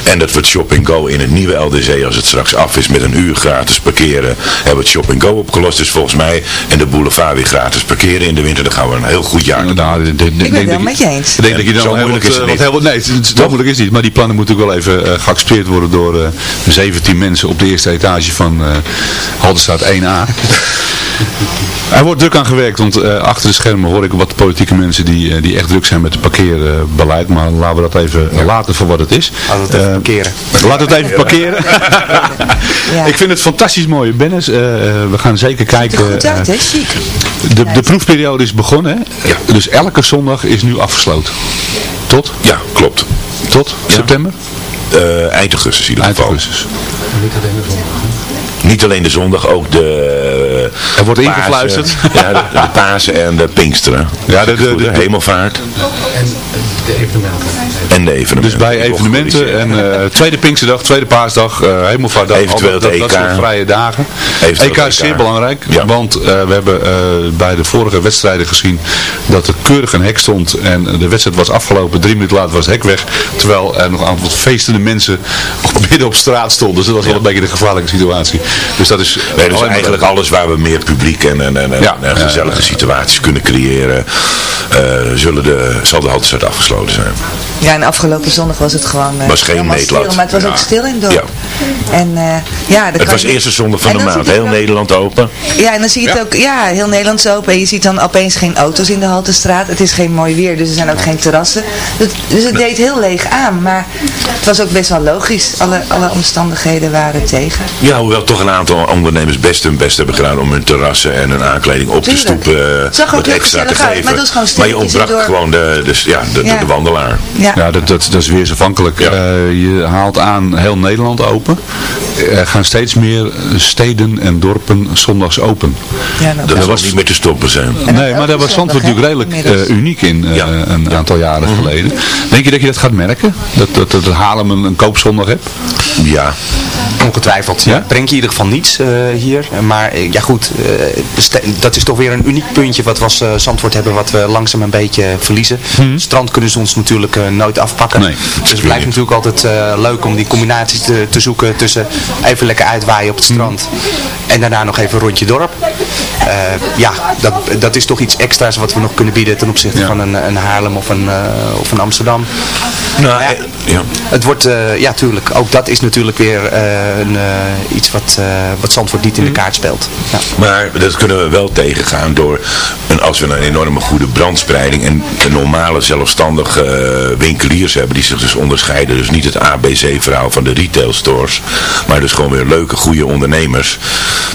En dat we het shopping go in het nieuwe LDC, als het straks af is met een uur gratis parkeren, hebben we het shopping go opgelost. Dus volgens mij, en de boulevard weer gratis parkeren in de winter, dan gaan we een heel goed jaar. Nou, ik Ik ben het wel met je eens. Denk dat je dan Zo moeilijk is het eh, heel nee, zo moeilijk is het niet. Maar die plannen moeten ook wel even eh, geaccepteerd worden door eh, de 17 mensen op de eerste etage van eh Haldenstraat 1A. *laughs* Er wordt druk aan gewerkt, want eh, achter de schermen hoor ik wat politieke mensen die, eh, die echt druk zijn met het parkeerbeleid. Maar laten we dat even laten voor wat het is. Laten we het even parkeren. Laten we het even parkeren. *laughs* Ik vind het fantastisch mooie. Eh, eh, we gaan zeker kijken. Goed uit, hè? eh, Chic. de, de proefperiode is begonnen. Hè? Dus elke zondag is nu afgesloten. Tot? Ja, klopt. Tot september? Eh, eind augustus in ieder Eind geval. augustus. Niet alleen de zondag, ook de... Er wordt Pasen. ingefluisterd. Ja, de, de Pasen en de Pinksteren. Ja, de, de, de, de hemelvaart. De evenementen. En de evenementen. Dus bij evenementen en eh, tweede Pinksterdag, tweede Paasdag, eh Hemelvaartdag, Eventueel dat, dat, dat soort vrije dagen. Eventueel EK is EK. zeer belangrijk, Ja. want eh, we hebben eh, bij de vorige wedstrijden gezien dat er keurig een hek stond en de wedstrijd was afgelopen, drie minuten later was het hek weg, terwijl er nog een aantal feestende mensen *laughs* midden op straat stonden. Dus dat was wel een beetje een gevaarlijke situatie. Dus dat is Nee, dus eigenlijk alles waar we meer publiek en, en, en, en- Ja. en gezellige situaties kunnen creëren, eh, zullen de, zal de haltestraat afgesloten zijn. Ja, en afgelopen zondag was het gewoon eh, Was geen meetlat. stil. Maar het was Ja. ook stil in het dorp. Ja. En eh, ja, Het was je- de eerste zondag van de maand. Heel dan- Nederland open. Ja, en dan zie je het Ja. ook, ja, heel Nederland open. En je ziet dan opeens geen auto's in de Haltestraat. Het is geen mooi weer, dus er zijn ook geen terrassen. Dus, dus het deed heel leeg aan. Maar het was ook best wel logisch. Alle, alle omstandigheden waren tegen. Ja, hoewel toch een aantal ondernemers best hun best hebben gedaan om hun terrassen en hun aankleding op te stoepen. Het zag ook wat extra te uit, geven. maar het was gewoon maar je ontbrak gewoon de, de, ja, de. De wandelaar. Ja. Ja, dat, dat, dat is weersafhankelijk. Eh, je haalt aan heel Nederland open. Er gaan steeds meer steden en dorpen zondags open. Ja, dat Dat was- niet meer te stoppen zijn. En Nee, maar daar was Zandvoort hè, natuurlijk redelijk eh, uniek in eh, Ja. een aantal jaren geleden. Denk je dat je dat gaat merken? Dat, dat, dat Haarlem een, een koopzondag hebt? Ja, Ongetwijfeld. Ja? Brengt je in ieder geval niets eh, hier. Maar eh, ja goed, eh, dat is toch weer een uniek puntje wat we als Zandvoort hebben wat we langzaam een beetje verliezen. Strand kunnen ze ons natuurlijk nooit afpakken. Nee, dus het blijft natuurlijk altijd leuk om die combinaties te, te zoeken tussen even lekker uitwaaien op het strand en daarna nog even een rondje dorp. Ja, dat, dat is toch iets extra's wat we nog kunnen bieden ten opzichte Ja. van een, een Haarlem of een, of een Amsterdam. nou, Ja. Ja. Het wordt, eh, ja tuurlijk, ook dat is natuurlijk weer eh, een, eh, iets wat, wat Zandvoort niet in de kaart speelt. Ja. Maar dat kunnen we wel tegengaan door, een, als we een enorme goede brandspreiding en normale zelfstandige winkeliers hebben die zich dus onderscheiden. Dus niet het ABC-verhaal van de retail stores, maar dus gewoon weer leuke, goede ondernemers.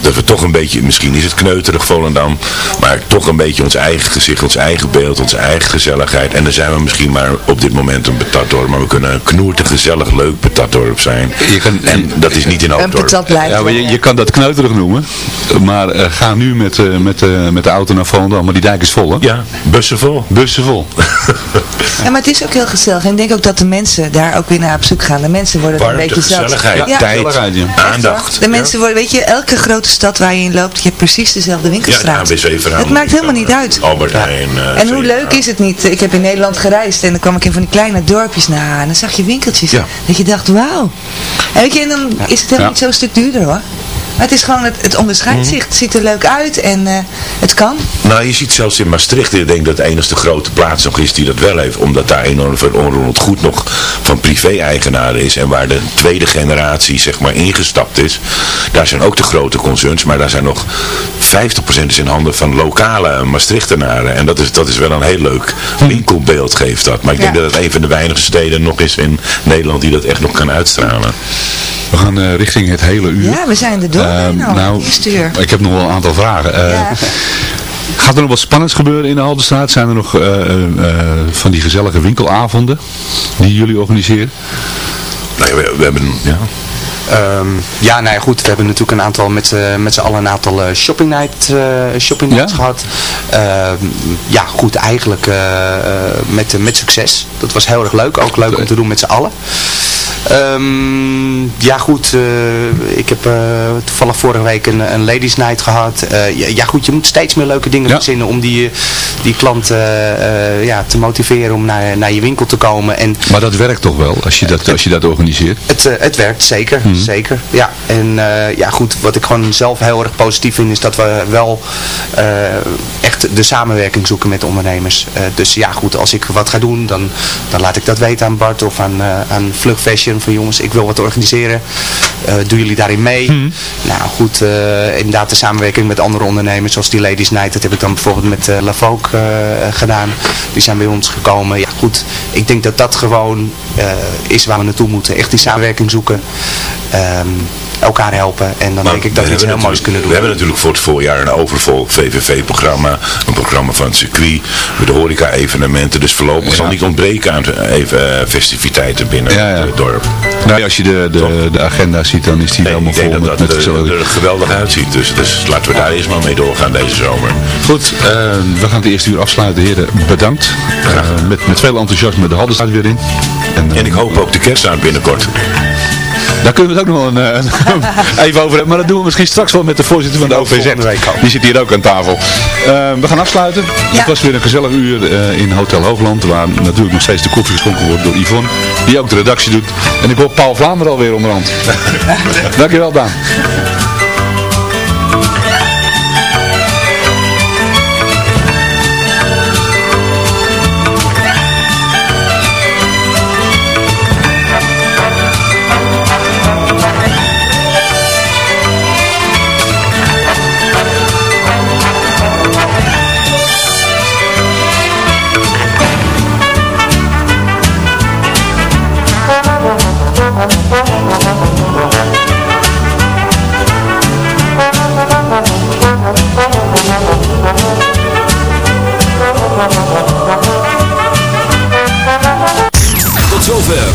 Dat we toch een beetje, misschien is het kneuterig Volendam, maar toch een beetje ons eigen gezicht, ons eigen beeld, onze eigen gezelligheid. En daar zijn we misschien maar op dit moment een betat door, maar we kunnen knoertig, gezellig, leuk patatdorp zijn. Je kan, en dat is niet in blijft. Ja, maar je, je kan dat kneuterig noemen. Maar eh, ga nu met, eh, met, eh, met de auto naar Volendam, maar die dijk is vol hè? Ja, bussen vol. Bussen vol. *laughs* Ja, maar het is ook heel gezellig. En ik denk ook dat de mensen daar ook weer naar op zoek gaan. De mensen worden er een Warmte, beetje zat. gezelligheid, Ja. tijd, Gezelligheid, ja. aandacht. De mensen worden, weet je, elke grote stad waar je in loopt, je hebt precies dezelfde Ja, winkelstraat. de ABC-verhaal. het maakt helemaal niet uit. Albert Heijn. En hoe leuk is het niet? Ik heb in Nederland gereisd en dan kwam ik in van die kleine dorpjes na en dan zag je winkeltjes. Ja. Dat je dacht, wauw. En weet je, en dan is het helemaal niet zo'n stuk duurder hoor. Maar het is gewoon, het, het onderscheidt zich. Het ziet er leuk uit en eh, het kan. Nou, je ziet zelfs in Maastricht, ik denk dat de enige grote plaats nog is die dat wel heeft, omdat daar enorm veel onroerend goed nog van privé-eigenaren is en waar de tweede generatie zeg maar ingestapt is. Daar zijn ook de grote concerns, maar daar zijn nog 50% is in handen van lokale Maastrichtenaren en dat is, dat is wel een heel leuk winkelbeeld geeft dat. Maar ik denk Ja. dat het een van de weinige steden nog is in Nederland die dat echt nog kan uitstralen. We gaan eh, richting het hele uur. Ja, we zijn er door. Eh, al. nou, ik heb nog wel een aantal vragen. Eh, Ja. Gaat er nog wat spannends gebeuren in de Haldenstraat? Zijn er nog eh, van die gezellige winkelavonden die jullie organiseren? Nou, ja, we, we hebben, ja. Ehm, ja, nou ja, goed. We hebben natuurlijk een aantal met, z'n- met z'n allen een aantal eh, shopping, night, eh, shopping nights Ja? gehad. Ehm, ja, goed. Eigenlijk eh, eh, met, eh, met succes. Dat was heel erg leuk. Ook leuk om te doen met z'n allen. Ehm, ja goed, eh, ik heb eh, toevallig vorige week een, een ladies night gehad. Eh, ja, ja goed, je moet steeds meer leuke dingen Ja. verzinnen om die, die klant eh, eh, ja, te motiveren om naar, naar je winkel te komen. En Maar dat werkt toch wel, als je dat, als je dat organiseert? Het, eh, het werkt, zeker. Mhm. zeker. Ja, en eh, ja goed, wat ik gewoon zelf heel erg positief vind is dat we wel eh, echt de samenwerking zoeken met ondernemers. Dus ja goed, als ik wat ga doen, dan, dan laat ik dat weten aan Bart of aan, aan Vlug Fashion. Van jongens, ik wil wat organiseren. Doen jullie daarin mee? Mhm. Nou goed, inderdaad de samenwerking met andere ondernemers zoals die Ladies Night. Dat heb ik dan bijvoorbeeld met uh, gedaan. Die zijn bij ons gekomen. Ja goed, ik denk dat dat gewoon is waar we naartoe moeten. Echt die samenwerking zoeken. Ehm, elkaar helpen. En dan Maar denk ik dat we iets heel moois kunnen doen. We hebben natuurlijk voor het voorjaar een overvol VVV-programma. Een programma van het circuit. Met de horeca-evenementen. Dus voorlopig zal niet ontbreken aan eh, even eh, festiviteiten binnen Ja, ja. het dorp. Nou, als je de, de, de agenda ziet, dan is die helemaal Ik denk vol dat met, dat met er, er geweldig uitziet. Dus, dus laten we daar eerst maar mee doorgaan deze zomer. Goed, eh, we gaan het eerste uur afsluiten. Heren, bedankt. Eh, met, met veel enthousiasme de Haldenstraat weer in. En, eh, En ik hoop ook de kerstzaak binnenkort. Daar kunnen we het ook nog een, eh, *laughs* een- even over hebben. Maar dat doen we misschien straks wel met de voorzitter van de OVZ. Die zit hier ook aan tafel. Eh, we gaan afsluiten. Het was weer een gezellig uur eh, in Hotel Hoogland. Waar natuurlijk nog steeds de koffie geschonken wordt door Yvonne. Die ook de redactie doet. En ik hoor Paul Vlaanderen alweer onderhand. *laughs* Dankjewel Daan.